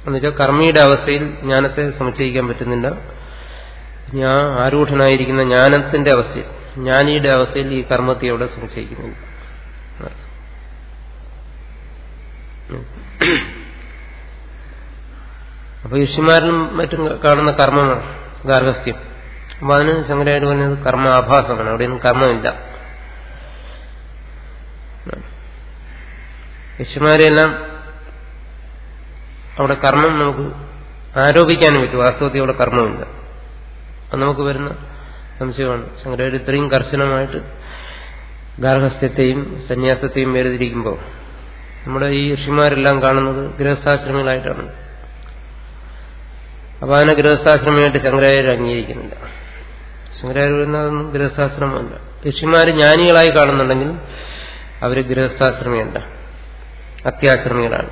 എന്നുവെച്ചാൽ കർമ്മിയുടെ അവസ്ഥയിൽ ജ്ഞാനത്തെ സമുച്ചയിക്കാൻ പറ്റുന്നില്ല. ഞാൻ ആരൂഢനായിരിക്കുന്ന ജ്ഞാനത്തിന്റെ അവസ്ഥയിൽ ജ്ഞാനിയുടെ അവസ്ഥയിൽ ഈ കർമ്മത്തെ അവിടെ സംശയിക്കുന്നില്ല അപ്പൊ ഋഷിമാരിലും മറ്റും കാണുന്ന കർമ്മമാണ് ഗാർഹസ്ഥ്യം. അപ്പൊ അതിന് ശങ്കരായിട്ട് പറഞ്ഞത് കർമ്മ ആഭാസമാണ് അവിടെയൊന്നും കർമ്മമില്ല. ഋഷിമാരെല്ലാം അവിടെ കർമ്മം നമുക്ക് ആരോപിക്കാനും പറ്റും. വാസ്തവത്തിൽ അവിടെ കർമ്മമില്ല. നമുക്ക് വരുന്ന സംശയമാണ്. ശങ്കരർ ഇത്രയും കർശനമായിട്ട് ഗാർഹസ്ഥ്യത്തെയും സന്യാസത്തെയും വേർതിരിക്കുമ്പോൾ നമ്മുടെ ഈ ഋഷിമാരെല്ലാം കാണുന്നത് ഗൃഹസ്ഥാശ്രമികളായിട്ടാണ് അപ്പൊ അതിനെ ഗൃഹസ്ഥാശ്രമമായിട്ട് ശങ്കരാചാര്യർ അംഗീകരിക്കുന്നില്ല. ശങ്കരാചാര്യ വരുന്നതൊന്നും ഗൃഹസ്ഥാശ്രമമല്ല ഋഷിമാര് ജ്ഞാനികളായി കാണുന്നുണ്ടെങ്കിൽ അവർ ഗൃഹസ്ഥാശ്രമിയല്ല അത്യാശ്രമികളാണ്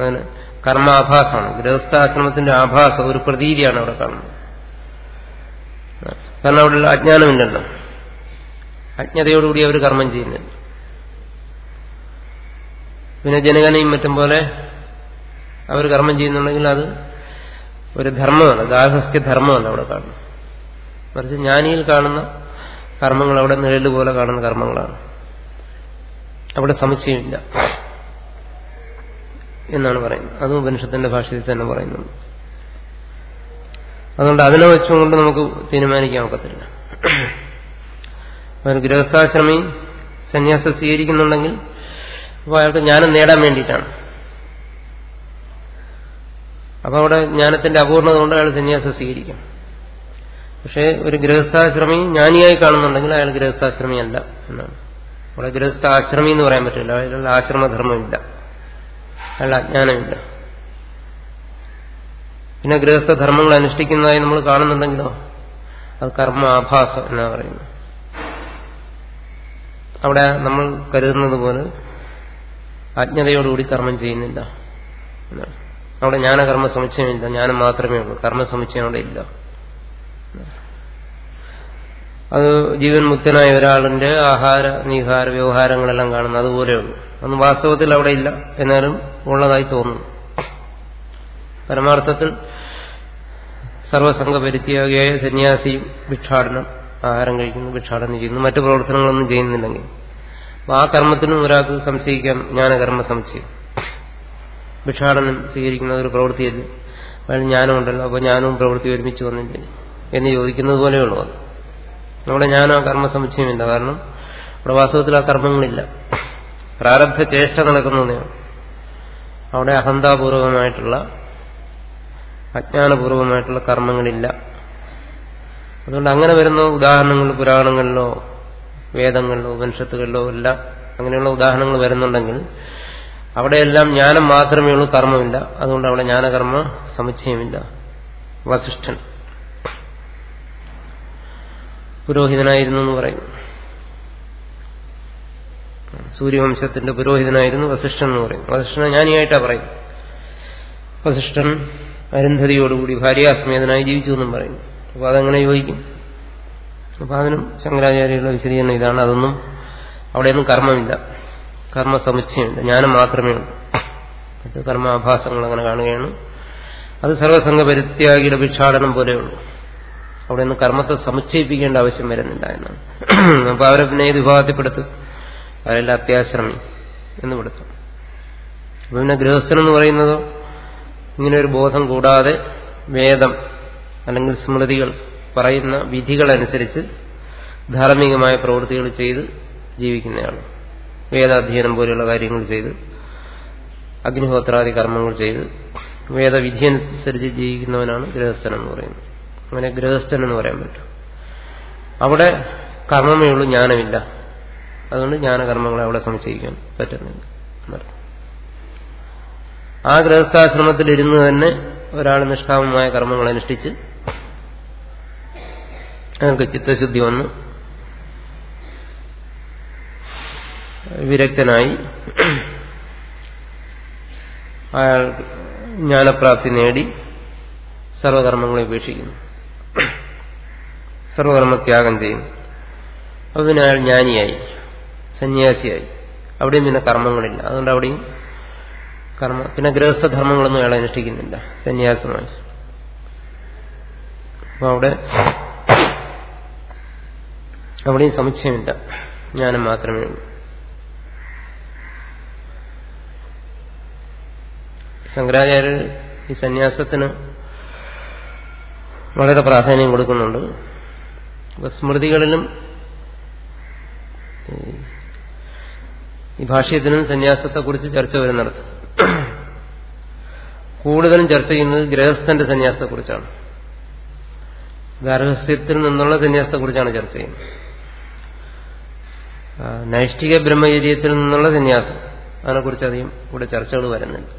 അതിന് കർമാഭാസമാണ്. ഗൃഹസ്ഥാശ്രമത്തിന്റെ ആഭാസം ഒരു പ്രതീതിയാണ് അവിടെ കാണുന്നത്. കാരണം അവിടെ അജ്ഞാനമില്ലല്ലോ. അജ്ഞതയോടുകൂടി അവർ കർമ്മം ചെയ്യുന്നത് പിന്നെ ജനകനെയും മറ്റും പോലെ അവർ കർമ്മം ചെയ്യുന്നുണ്ടെങ്കിൽ അത് ഒരു ധർമ്മമാണ് ഗാർഹസ്ഥ്യ ധർമ്മമാണ് അവിടെ കാണുന്നത്. മറിച്ച് ജ്ഞാനിയിൽ കാണുന്ന കർമ്മങ്ങൾ അവിടെ നിഴൽ പോലെ കാണുന്ന കർമ്മങ്ങളാണ്. അവിടെ സമുച്ചയമില്ല. എന്നാണ് പറയുന്നത്. അതും ഉപനിഷത്തിന്റെ ഭാഷയിൽ തന്നെ പറയുന്നുണ്ട് അതുകൊണ്ട് അതിനെ വെച്ചുകൊണ്ട് നമുക്ക് തീരുമാനിക്കാൻ ഒക്കത്തില്ല. ഗൃഹസ്ഥാശ്രമി സന്യാസം സ്വീകരിക്കുന്നുണ്ടെങ്കിൽ അപ്പോൾ അയാൾക്ക് ജ്ഞാനം നേടാൻ വേണ്ടിയിട്ടാണ്. അപ്പൊ അവിടെ ജ്ഞാനത്തിന്റെ അപൂർണത കൊണ്ട് അയാൾ സന്യാസം സ്വീകരിക്കും. പക്ഷേ ഒരു ഗൃഹസ്ഥാശ്രമി ജ്ഞാനിയായി കാണുന്നുണ്ടെങ്കിൽ അയാൾ ഗൃഹസ്ഥാശ്രമിയല്ല എന്നാണ്. അവിടെ ഗൃഹസ്ഥാശ്രമി എന്ന് പറയാൻ പറ്റില്ല. അയാളുടെ ആശ്രമധർമ്മമില്ല. അയാളുടെ അജ്ഞാനമില്ല. പിന്നെ ഗൃഹസ്ഥധർമ്മങ്ങൾ അനുഷ്ഠിക്കുന്നതായി നമ്മൾ കാണുന്നുണ്ടെങ്കിലോ? അത് കർമ്മ ആഭാസം എന്നാ പറയുന്നു അവിടെ നമ്മൾ കരുതുന്നത് പോലെ അജ്ഞതയോടുകൂടി കർമ്മം ചെയ്യുന്നില്ല. അവിടെ ജ്ഞാനകർമ്മ സമുച്ചയമില്ല. ജ്ഞാനം മാത്രമേ ഉള്ളൂ. കർമ്മ സമുച്ചയം അവിടെ ഇല്ല. അത് ജീവൻ മുക്തനായ ഒരാളിന്റെ ആഹാര നീഹാര വ്യവഹാരങ്ങളെല്ലാം കാണുന്നത് അതുപോലെയുള്ളൂ. അന്ന് വാസ്തവത്തിൽ അവിടെ ഇല്ല എന്നാലും ഉള്ളതായി തോന്നുന്നു. പരമാർത്ഥത്തിൽ സർവസംഘ പരിത്യാഗിയായ സന്യാസിയും ഭിക്ഷാടനം ആഹാരം കഴിക്കുന്നു ഭിക്ഷാടനം ചെയ്യുന്നു മറ്റു പ്രവർത്തനങ്ങളൊന്നും ചെയ്യുന്നില്ലെങ്കിൽ. അപ്പൊ ആ കർമ്മത്തിനും ഒരാൾക്ക് സംശയിക്കാം ജ്ഞാനകർമ്മ സംശയം. ഭിക്ഷാടനം സ്വീകരിക്കുന്ന ഒരു പ്രവൃത്തിയല്ല? അയാൾ ജ്ഞാനമുണ്ടല്ലോ അപ്പോൾ ജ്ഞാനവും പ്രവൃത്തി ഒരുമിച്ച് വന്നില്ലേ? എന്ന് ചോദിക്കുന്നത് പോലെയുള്ളൂ അത് ഞാനും ആ കർമ്മ സമുച്ചയമില്ല കാരണം അവിടെ വാസ്തവത്തിൽ ആ കർമ്മങ്ങളില്ല. പ്രാരബ്ധ ചേഷ്ട നടക്കുന്നതേ അവിടെ അഹന്താപൂർവമായിട്ടുള്ള അജ്ഞാനപൂർവമായിട്ടുള്ള കർമ്മങ്ങളില്ല. അതുകൊണ്ട് അങ്ങനെ വരുന്ന ഉദാഹരണങ്ങൾ പുരാണങ്ങളിലോ വേദങ്ങളിലോ ഉപനിഷത്തുകളിലോ എല്ലാം അങ്ങനെയുള്ള ഉദാഹരണങ്ങൾ വരുന്നുണ്ടെങ്കിൽ അവിടെയെല്ലാം ജ്ഞാനം മാത്രമേ ഉള്ളൂ കർമ്മമില്ല. അതുകൊണ്ട് അവിടെ ജ്ഞാനകർമ്മ സമുച്ചയമില്ല. വസിഷ്ഠൻ. പുരോഹിതനായിരുന്നു എന്ന് പറയും. സൂര്യവംശത്തിന്റെ പുരോഹിതനായിരുന്നു വസിഷ്ഠൻ എന്ന് പറയും. വസിഷ്ഠനെ ജ്ഞാനിയായിട്ടാ പറയും. വസിഷ്ഠൻ അരുന്ധതിയോടുകൂടി ഭാര്യാസമേതനായി ജീവിച്ചു എന്നും പറയും. അപ്പൊ അതെങ്ങനെ യോജിക്കും അപ്പൊ അതിനും ശങ്കരാചാര്യരുടെ വിശദീകരണം ഇതാണ്. അതൊന്നും അവിടെയൊന്നും കർമ്മമില്ല. കർമ്മ സമുച്ചയമില്ല ജ്ഞാനം മാത്രമേ ഉള്ളൂ. മറ്റ് കർമാഭാസങ്ങൾ അങ്ങനെ കാണുകയാണ്. അത് സർവസംഘ പരിത്യാഗിയുടെ ഭിക്ഷാടനം പോലെയുള്ളൂ അവിടെ നിന്ന് കർമ്മത്തെ സമുച്ചയിപ്പിക്കേണ്ട ആവശ്യം വരുന്നില്ല എന്നാണ്. അപ്പൊ അവരെ പിന്നെ ഏത് വിഭാഗത്തിൽപ്പെടുത്തും? അവരെല്ലാം അത്യാശ്രമി എന്ന് പെടുത്തും അപ്പൊ പിന്നെ ഗൃഹസ്ഥൻ എന്ന് പറയുന്നതോ ഇങ്ങനെ ഒരു ബോധം കൂടാതെ വേദം അല്ലെങ്കിൽ സ്മൃതികൾ പറയുന്ന വിധികളനുസരിച്ച് ധാർമ്മികമായ പ്രവൃത്തികൾ ചെയ്ത് ജീവിക്കുന്നയാളാണ് വേദാധ്യയനം പോലെയുള്ള കാര്യങ്ങൾ ചെയ്ത് അഗ്നിഹോത്രാദി കർമ്മങ്ങൾ ചെയ്ത് വേദവിധി അനുസരിച്ച് ജീവിക്കുന്നവനാണ് ഗൃഹസ്ഥൻ എന്ന് പറയുന്നത്. അങ്ങനെ ഗൃഹസ്ഥൻ എന്ന് പറയാൻ പറ്റും. അവിടെ കർമ്മമേ ഉള്ളൂ ജ്ഞാനമില്ല. അതുകൊണ്ട് ജ്ഞാനകർമ്മങ്ങളെ അവിടെ സംശയിക്കാൻ പറ്റുന്നില്ല. ആ ഗൃഹസ്ഥാശ്രമത്തിൽ ഇരുന്ന് തന്നെ ഒരാൾ നിഷ്കാമമായ കർമ്മങ്ങൾ അനുഷ്ഠിച്ച് അയാൾക്ക് ചിത്തശുദ്ധി വന്നു. വിരക്തനായി അയാൾ ജ്ഞാനപ്രാപ്തി നേടി സർവകർമ്മങ്ങളെ ഉപേക്ഷിക്കുന്നു. സർവകർമ്മത്യാഗം ചെയ്യുന്നു അതിനയാൾ ജ്ഞാനിയായി. സന്യാസിയായി. അവിടെയും പിന്നെ കർമ്മങ്ങളില്ല. അതുകൊണ്ട് അവിടെയും കർമ്മ പിന്നെ ഗൃഹസ്ഥധർമ്മങ്ങളൊന്നും അയാൾ അനുഷ്ഠിക്കുന്നില്ല. സന്യാസമായി അപ്പൊ അവിടെ അവിടെയും സമുച്ചയമില്ല. ജ്ഞാനം മാത്രമേ ഉള്ളൂ. ശങ്കരാചാര്യർ ഈ സന്യാസത്തിന് വളരെ പ്രാധാന്യം കൊടുക്കുന്നുണ്ട്. സ്മൃതികളിലും ഈ ഭാഷ്യത്തിനും സന്യാസത്തെക്കുറിച്ച് ചർച്ച വരുന്നിടത്ത് കൂടുതലും ചർച്ച ചെയ്യുന്നത് ഗൃഹസ്ഥന്റെ സന്യാസത്തെക്കുറിച്ചാണ്. ഗാർഹസ്ഥ്യത്തിൽ നിന്നുള്ള സന്യാസത്തെക്കുറിച്ചാണ് ചർച്ച ചെയ്യുന്നത്. നൈഷ്ഠിക ബ്രഹ്മചര്യത്തിൽ നിന്നുള്ള സന്യാസം. അതിനെക്കുറിച്ച് അധികം ഇവിടെ ചർച്ചകൾ വരുന്നുണ്ട്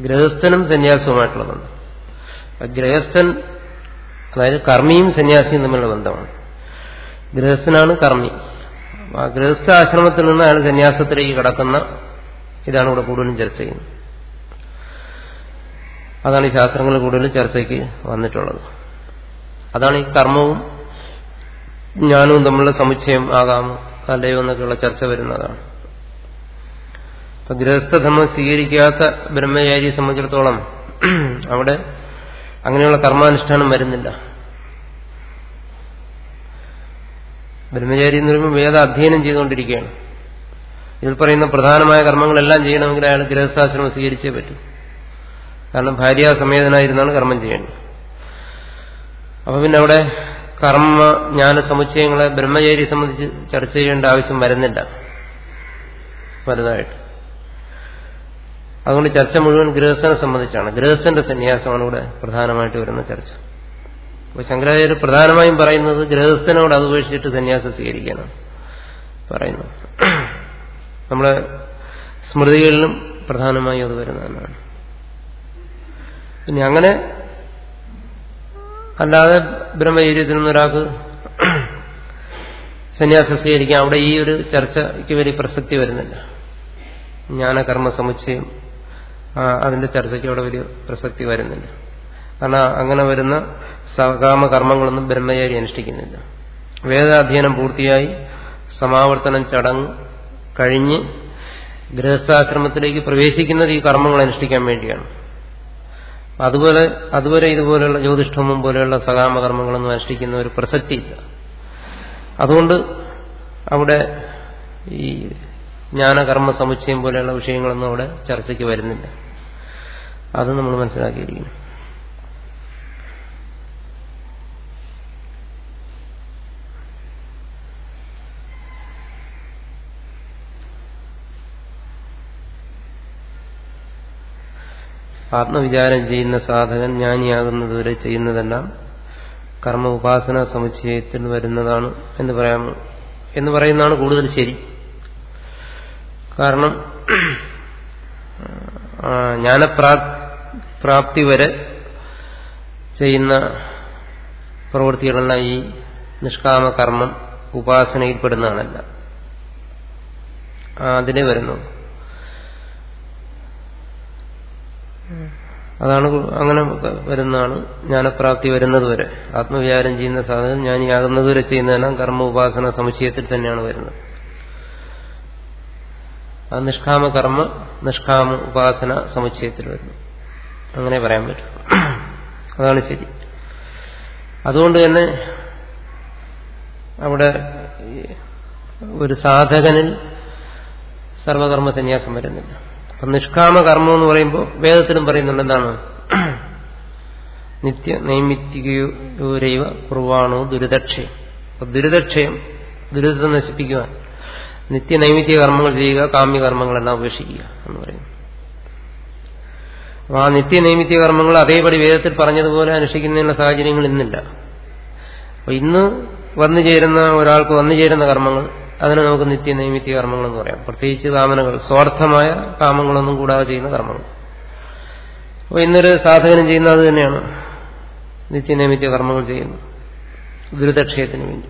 ഗൃഹസ്ഥനും സന്യാസവുമായിട്ടുള്ള ബന്ധം ഗൃഹസ്ഥൻ അതായത് കർമ്മിയും സന്യാസിയും തമ്മിലുള്ള ബന്ധമാണ്. ഗൃഹസ്ഥനാണ് കർമ്മി. ആ ഗൃഹസ്ഥാശ്രമത്തിൽ നിന്ന് അയാൾ സന്യാസത്തിലേക്ക് കടക്കുന്ന ഇതാണ് ഇവിടെ കൂടുതലും ചർച്ച ചെയ്യുന്നത്. അതാണ് ഈ ശാസ്ത്രങ്ങൾ കൂടുതലും ചർച്ചയ്ക്ക് വന്നിട്ടുള്ളത്. അതാണ് ഈ കർമ്മവും ജ്ഞാനവും തമ്മിലുള്ള സമുച്ചയം ആകാം അല്ലയോ എന്നൊക്കെയുള്ള ചർച്ച വരുന്നതാണ്. ഇപ്പൊ ഗൃഹസ്ഥധർമ്മം സ്വീകരിക്കാത്ത ബ്രഹ്മചാരിയെ സംബന്ധിച്ചിടത്തോളം അവിടെ അങ്ങനെയുള്ള കർമാനുഷ്ഠാനം വരുന്നില്ല. ബ്രഹ്മചാരി എന്ന് പറയുമ്പോൾ വേദ അധ്യയനം ചെയ്തുകൊണ്ടിരിക്കുകയാണ്. ഇതിൽ പറയുന്ന പ്രധാനമായ കർമ്മങ്ങളെല്ലാം ചെയ്യണമെങ്കിൽ അയാൾ ഗൃഹസ്ഥാശ്രമം സ്വീകരിച്ചേ പറ്റൂ. കാരണം ഭാര്യാസമേതനായിരുന്നാണ് കർമ്മം ചെയ്യേണ്ടത്. അപ്പൊ പിന്നെ അവിടെ കർമ്മ ജ്ഞാന സമുച്ചയങ്ങളെ ബ്രഹ്മചാരിയെ സംബന്ധിച്ച് ചർച്ച ചെയ്യേണ്ട ആവശ്യം വരുന്നില്ല. വലുതായിട്ട്. അതുകൊണ്ട് ചർച്ച മുഴുവൻ ഗൃഹസ്ഥനെ സംബന്ധിച്ചാണ്. ഗൃഹസ്ഥന്റെ സന്യാസമാണ് ഇവിടെ പ്രധാനമായിട്ട് വരുന്ന ചർച്ച. അപ്പൊ ശങ്കരാചാര്യ പ്രധാനമായും പറയുന്നത് ഗൃഹസ്ഥനോട് അത് ഉപേക്ഷിച്ചിട്ട് സന്യാസം സ്വീകരിക്കണം പറയുന്നു. നമ്മളെ സ്മൃതികളിലും പ്രധാനമായും അത് വരുന്നതാണ് പിന്നെ അങ്ങനെ അല്ലാതെ ബ്രഹ്മചര്യത്തിൽ നിന്ന് ഒരാൾക്ക് സന്യാസം സ്വീകരിക്കാം അവിടെ ഈ ഒരു ചർച്ചയ്ക്ക് വലിയ പ്രസക്തി വരുന്നില്ല. ജ്ഞാനകർമ്മ സമുച്ചയം അതിന്റെ ചർച്ചയ്ക്ക് അവിടെ വലിയ പ്രസക്തി വരുന്നില്ല. കാരണം അങ്ങനെ വരുന്ന സകാമ കർമ്മങ്ങളൊന്നും ബ്രഹ്മചാരി അനുഷ്ഠിക്കുന്നില്ല. വേദാധ്യയനം പൂർത്തിയായി സമാവർത്തനം ചടങ്ങ് കഴിഞ്ഞ് ഗൃഹസ്ഥാശ്രമത്തിലേക്ക് പ്രവേശിക്കുന്നത് ഈ കർമ്മങ്ങൾ അനുഷ്ഠിക്കാൻ വേണ്ടിയാണ്. അതുപോലെ അതുവരെ ഇതുപോലെയുള്ള ജ്യോതിഷ്ഠമം പോലെയുള്ള സകാമ കർമ്മങ്ങളൊന്നും അനുഷ്ഠിക്കുന്ന ഒരു പ്രസക്തിയില്ല. അതുകൊണ്ട് അവിടെ ഈ ജ്ഞാനകർമ്മ സമുച്ചയം പോലെയുള്ള വിഷയങ്ങളൊന്നും അവിടെ ചർച്ചയ്ക്ക് വരുന്നില്ല. അത് നമ്മൾ മനസ്സിലാക്കിയിരിക്കുന്നു ആത്മവിചാരം ചെയ്യുന്ന സാധകൻ ജ്ഞാനിയാകുന്നതുവരെ ചെയ്യുന്നതെല്ലാം കർമ്മ ഉപാസന സമുച്ചയത്തിൽ വരുന്നതാണ് എന്ന് പറയാമോ എന്ന് പറയുന്നതാണ് കൂടുതൽ ശരി. കാരണം ജ്ഞാനപ്രാപ്തി വരെ ചെയ്യുന്ന പ്രവൃത്തികളെല്ലാം ഈ നിഷ്കാമ കർമ്മം ഉപാസനയിൽപ്പെടുന്നതാണല്ല അതിനെ വരുന്നു അതാണ് അങ്ങനെ വരുന്നതാണ് ജ്ഞാനപ്രാപ്തി വരുന്നത് വരെ ആത്മവിചാരം ചെയ്യുന്ന സാധനം ജ്ഞാനിയാകുന്നത് വരെ ചെയ്യുന്നതെല്ലാം കർമ്മ ഉപാസന സമുച്ചയത്തിൽ തന്നെയാണ് വരുന്നത്. അത് നിഷ്കാമ കർമ്മ നിഷ്കാമ ഉപാസന സമുച്ചയത്തിൽ വരുന്നു. അങ്ങനെ പറയാൻ പറ്റും. അതാണ് ശരി. അതുകൊണ്ട് തന്നെ അവിടെ ഒരു സാധകനിൽ സർവകർമ്മ സന്യാസം വരുന്നില്ല. നിഷ്കാമ കർമ്മം എന്ന് പറയുമ്പോൾ വേദത്തിലും പറയുന്നുണ്ട് എന്താണ്? നിത്യ നൈമിത്തികയോരൈവ കുർവാണോ ദുരിതക്ഷയം. ദുരിതക്ഷയം ദുരിതത്തെ നശിപ്പിക്കുക. നിത്യ നൈമിത്യ കർമ്മങ്ങൾ ചെയ്യുക കാമ്യ കാമ്യകർമ്മങ്ങളെല്ലാം ഉപേക്ഷിക്കുക എന്ന് പറയുന്നു. ആ നിത്യ നൈമിത്യ കർമ്മങ്ങൾ അതേപടി വേദത്തിൽ പറഞ്ഞതുപോലെ അനുഷ്ഠിക്കുന്നതിനുള്ള സാഹചര്യങ്ങൾ ഇന്നില്ല. അപ്പൊ ഇന്ന് വന്നു ചേരുന്ന ഒരാൾക്ക് വന്നു ചേരുന്ന കർമ്മങ്ങൾ അതിനെ നമുക്ക് നിത്യ നൈമിത്യ കർമ്മങ്ങൾ എന്ന് പറയാം. പ്രത്യേകിച്ച് കാമനകൾ സ്വാർത്ഥമായ കാമങ്ങളൊന്നും കൂടാതെ ചെയ്യുന്ന കർമ്മങ്ങൾ. അപ്പോൾ ഇന്നൊരു സാധകനും ചെയ്യുന്ന അത് തന്നെയാണ്. നിത്യനൈമിത്യ കർമ്മങ്ങൾ ചെയ്യുന്നു. ദുരിതക്ഷയത്തിന് വേണ്ടി.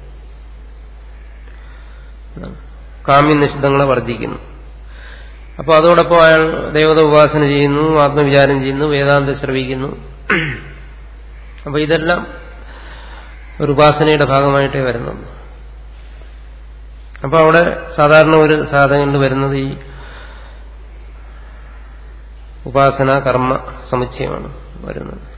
കാമ്യനിഷിദ്ധങ്ങളെ വർദ്ധിക്കുന്നു. അപ്പോൾ അതോടൊപ്പം അയാൾ ദേവത ഉപാസന ചെയ്യുന്നു ആത്മവിചാരം ചെയ്യുന്നു വേദാന്തം ശ്രവിക്കുന്നു. അപ്പോൾ ഇതെല്ലാം ഒരു ഉപാസനയുടെ ഭാഗമായിട്ടേ വരുന്നുള്ളൂ. അപ്പൊ അവിടെ സാധാരണ ഒരു സാധകനിൽ വരുന്നത് ഈ ഉപാസന കർമ്മ സമുച്ചയമാണ് വരുന്നത്.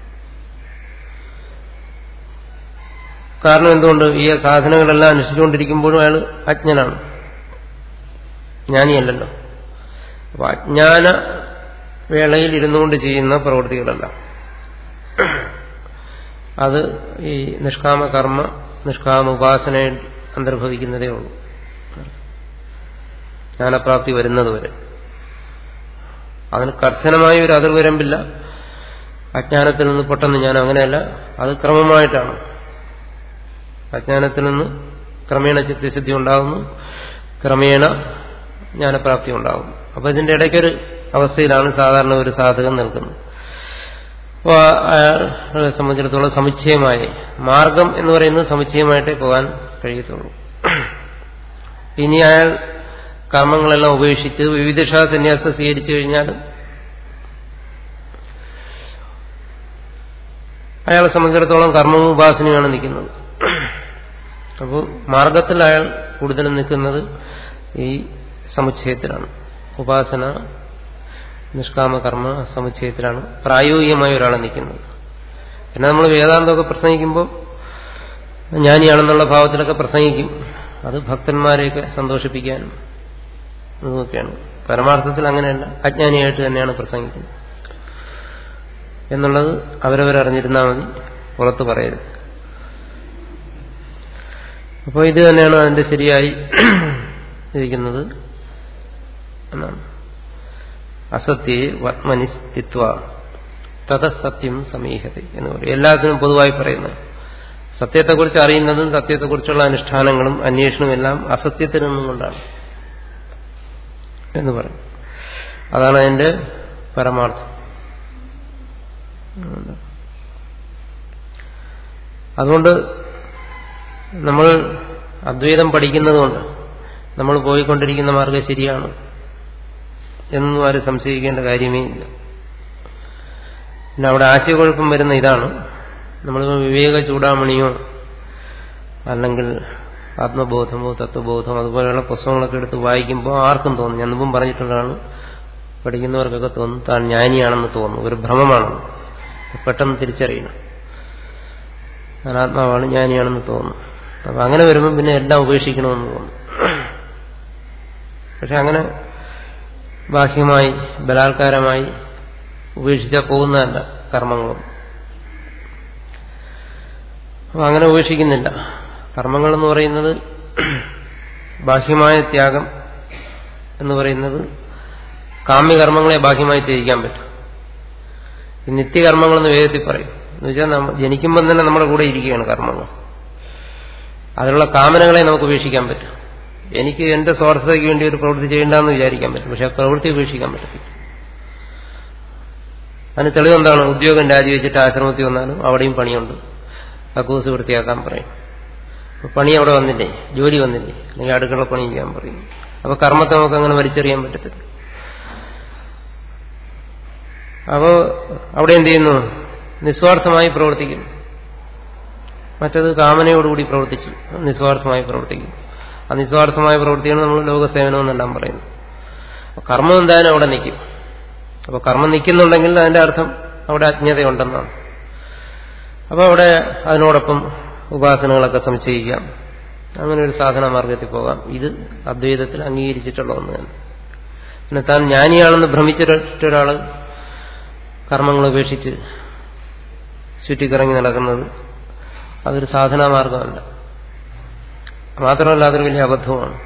കാരണം എന്തുകൊണ്ട്? ഈ സാധനങ്ങളെല്ലാം അനുഷ്ഠിച്ചുകൊണ്ടിരിക്കുമ്പോഴും അയാൾ അജ്ഞനാണ്. ജ്ഞാനിയല്ലല്ലോ. അപ്പൊ അജ്ഞാന വേളയിൽ ഇരുന്നുകൊണ്ട് ചെയ്യുന്ന പ്രവൃത്തികളല്ല. അത് ഈ നിഷ്കാമ കർമ്മ നിഷ്കാമ ഉപാസനയിൽ അന്തർഭവിക്കുന്നതേ ഉള്ളൂ. ജ്ഞാനപ്രാപ്തി വരുന്നതുവരെ അതിന് കർശനമായ ഒരു അതിർവരമ്പില്ല. അജ്ഞാനത്തിൽ നിന്ന് പെട്ടെന്ന് ഞാൻ അങ്ങനെയല്ല. അത് ക്രമമായിട്ടാണ്. അജ്ഞാനത്തിൽ നിന്ന് ക്രമേണ ചിത്തശുദ്ധി ഉണ്ടാകുന്നു. ക്രമേണ ജ്ഞാനപ്രാപ്തി ഉണ്ടാകുന്നു. അപ്പൊ ഇതിന്റെ ഇടയ്ക്കൊരു അവസ്ഥയിലാണ് സാധാരണ ഒരു സാധകൻ നിൽക്കുന്നത്. അപ്പോൾ അയാളെ സംബന്ധിച്ചിടത്തോളം സമുച്ചയമായി മാർഗം എന്ന് പറയുന്നത് സമുച്ചയമായിട്ടേ പോകാൻ കഴിയത്തുള്ളൂ. ഇനി അയാൾ കർമ്മങ്ങളെല്ലാം ഉപേക്ഷിച്ച് വിവിധ സന്യാസം സ്വീകരിച്ചു കഴിഞ്ഞാൽ അയാളെ സംബന്ധിച്ചിടത്തോളം കർമ്മവും ഉപാസനയുമാണ് നിൽക്കുന്നത്. അപ്പോൾ മാർഗത്തിൽ അയാൾ കൂടുതലും നിൽക്കുന്നത് ഈ സമുച്ചയത്തിലാണ്. ഉപാസന നിഷ്കാമ കർമ്മ സമുച്ചയത്തിലാണ് പ്രായോഗികമായ ഒരാളെ നിൽക്കുന്നത്. പിന്നെ നമ്മൾ വേദാന്തമൊക്കെ പ്രസംഗിക്കുമ്പോൾ ജ്ഞാനിയാണെന്നുള്ള ഭാവത്തിലൊക്കെ പ്രസംഗിക്കും. അത് ഭക്തന്മാരെയൊക്കെ സന്തോഷിപ്പിക്കാനും അതുമൊക്കെയാണ് പരമാർത്ഥത്തിൽ അങ്ങനെയല്ല. അജ്ഞാനിയായിട്ട് തന്നെയാണ് പ്രസംഗിക്കുന്നത്. എന്നുള്ളത് അവരവരറിഞ്ഞിരുന്നാൽ മതി. പുറത്ത് പറയരുത്. അപ്പോൾ ഇത് തന്നെയാണ് അതിന്റെ ശരിയായി ഇരിക്കുന്നത് എന്നാണ്. അസത്യേ വത്മനിസ്തിത്വ തഥസത്യം സമീഹത എന്ന് പറയും. എല്ലാത്തിനും പൊതുവായി പറയുന്നത്. സത്യത്തെക്കുറിച്ച് അറിയുന്നതും സത്യത്തെക്കുറിച്ചുള്ള അനുഷ്ഠാനങ്ങളും അന്വേഷണവും എല്ലാം അസത്യത്തിൽ നിന്നും കൊണ്ടാണ് എന്ന് പറയും. അതാണ് അതിന്റെ പരമാർത്ഥം. അതുകൊണ്ട് നമ്മൾ അദ്വൈതം പഠിക്കുന്നതുകൊണ്ട് നമ്മൾ പോയിക്കൊണ്ടിരിക്കുന്ന മാർഗം ശരിയാണ് എന്നൊന്നും ആരും സംശയിക്കേണ്ട കാര്യമേ ഇല്ല. പിന്നെ അവിടെ ആശയക്കുഴപ്പം വരുന്ന ഇതാണ്. നമ്മളിപ്പോൾ വിവേക ചൂടാമണിയോ അല്ലെങ്കിൽ ആത്മബോധമോ തത്വബോധമോ അതുപോലെയുള്ള പുസ്തകങ്ങളൊക്കെ എടുത്ത് വായിക്കുമ്പോൾ ആർക്കും തോന്നും. ഞാൻ മുമ്പും പറഞ്ഞിട്ടുള്ളതാണ്. പഠിക്കുന്നവർക്കൊക്കെ തോന്നും താൻ ജ്ഞാനിയാണെന്ന് തോന്നും. ഒരു ഭ്രമമാണെന്ന്. പെട്ടെന്ന് തിരിച്ചറിയണം. ഞാൻ ആത്മാവാണ് ജ്ഞാനിയാണെന്ന് തോന്നും. അപ്പൊ അങ്ങനെ വരുമ്പോൾ പിന്നെ എല്ലാം ഉപേക്ഷിക്കണമെന്ന് തോന്നും. പക്ഷെ അങ്ങനെ ബാഹ്യമായി ബലാത്കാരമായി ഉപേക്ഷിച്ചാൽ പോകുന്നതല്ല കർമ്മങ്ങളും. അപ്പൊ അങ്ങനെ ഉപേക്ഷിക്കുന്നില്ല. കർമ്മങ്ങളെന്ന് പറയുന്നത് ബാഹ്യമായ ത്യാഗം എന്ന് പറയുന്നത് കാമ്യകർമ്മങ്ങളെ ബാഹ്യമായി ത്യജിക്കാൻ പറ്റും. നിത്യകർമ്മങ്ങളെന്ന് വേഗത്തിൽ പറയും. എന്ന് വെച്ചാൽ ജനിക്കുമ്പോൾ തന്നെ നമ്മുടെ കൂടെ ഇരിക്കുകയാണ് കർമ്മങ്ങൾ. അതിലുള്ള കാമനകളെ നമുക്ക് ഉപേക്ഷിക്കാൻ പറ്റും. എനിക്ക് എന്റെ സ്വാർത്ഥതയ്ക്ക് വേണ്ടി ഒരു പ്രവൃത്തി ചെയ്യേണ്ടെന്ന് വിചാരിക്കാൻ പറ്റും. പക്ഷെ പ്രവൃത്തി ഉപേക്ഷിക്കാൻ പറ്റത്തില്ല. അതിന് തെളിവെന്താണ് ഉദ്യോഗം രാജിവെച്ചിട്ട് ആശ്രമത്തിൽ വന്നാലും അവിടെയും പണിയുണ്ട്. കക്കൂസ് വൃത്തിയാക്കാൻ പറയും. പണി അവിടെ വന്നില്ലേ? ജോലി വന്നില്ലേ? അല്ലെങ്കിൽ അടുക്കള പണി ചെയ്യാൻ പറയും. അപ്പൊ കർമ്മത്തെ നമുക്ക് അങ്ങനെ വലിച്ചെറിയാൻ പറ്റത്തില്ല. അപ്പോ അവിടെ എന്ത് ചെയ്യുന്നു? നിസ്വാർത്ഥമായി പ്രവർത്തിക്കുന്നു. മറ്റത് കാമനയോടുകൂടി പ്രവർത്തിച്ചു. നിസ്വാർത്ഥമായി പ്രവർത്തിക്കുന്നു. ആ നിസ്വാർത്ഥമായ പ്രവർത്തിയാണ് നമ്മൾ ലോകസേവനം എന്നെല്ലാം പറയുന്നത്. കർമ്മം എന്തായാലും അവിടെ നിൽക്കും. അപ്പോൾ കർമ്മം നിൽക്കുന്നുണ്ടെങ്കിൽ അതിന്റെ അർത്ഥം അവിടെ അജ്ഞതയുണ്ടെന്നാണ്. അപ്പോൾ അവിടെ അതിനോടൊപ്പം ഉപാസനകളൊക്കെ സംശയിക്കാം. അങ്ങനെ ഒരു സാധന മാർഗത്തിൽ പോകാം. ഇത് അദ്വൈതത്തിൽ അംഗീകരിച്ചിട്ടുള്ള ഒന്ന് തന്നെ. പിന്നെ താൻ ജ്ഞാനിയാണെന്ന് ഭ്രമിച്ചിട്ടൊരാൾ കർമ്മങ്ങൾ ഉപേക്ഷിച്ച് ചുറ്റിക്കറങ്ങി നടക്കുന്നത് അതൊരു സാധനാ മാർഗമല്ല. മാത്രമല്ല അതൊരു വലിയ അബദ്ധവുമാണ്.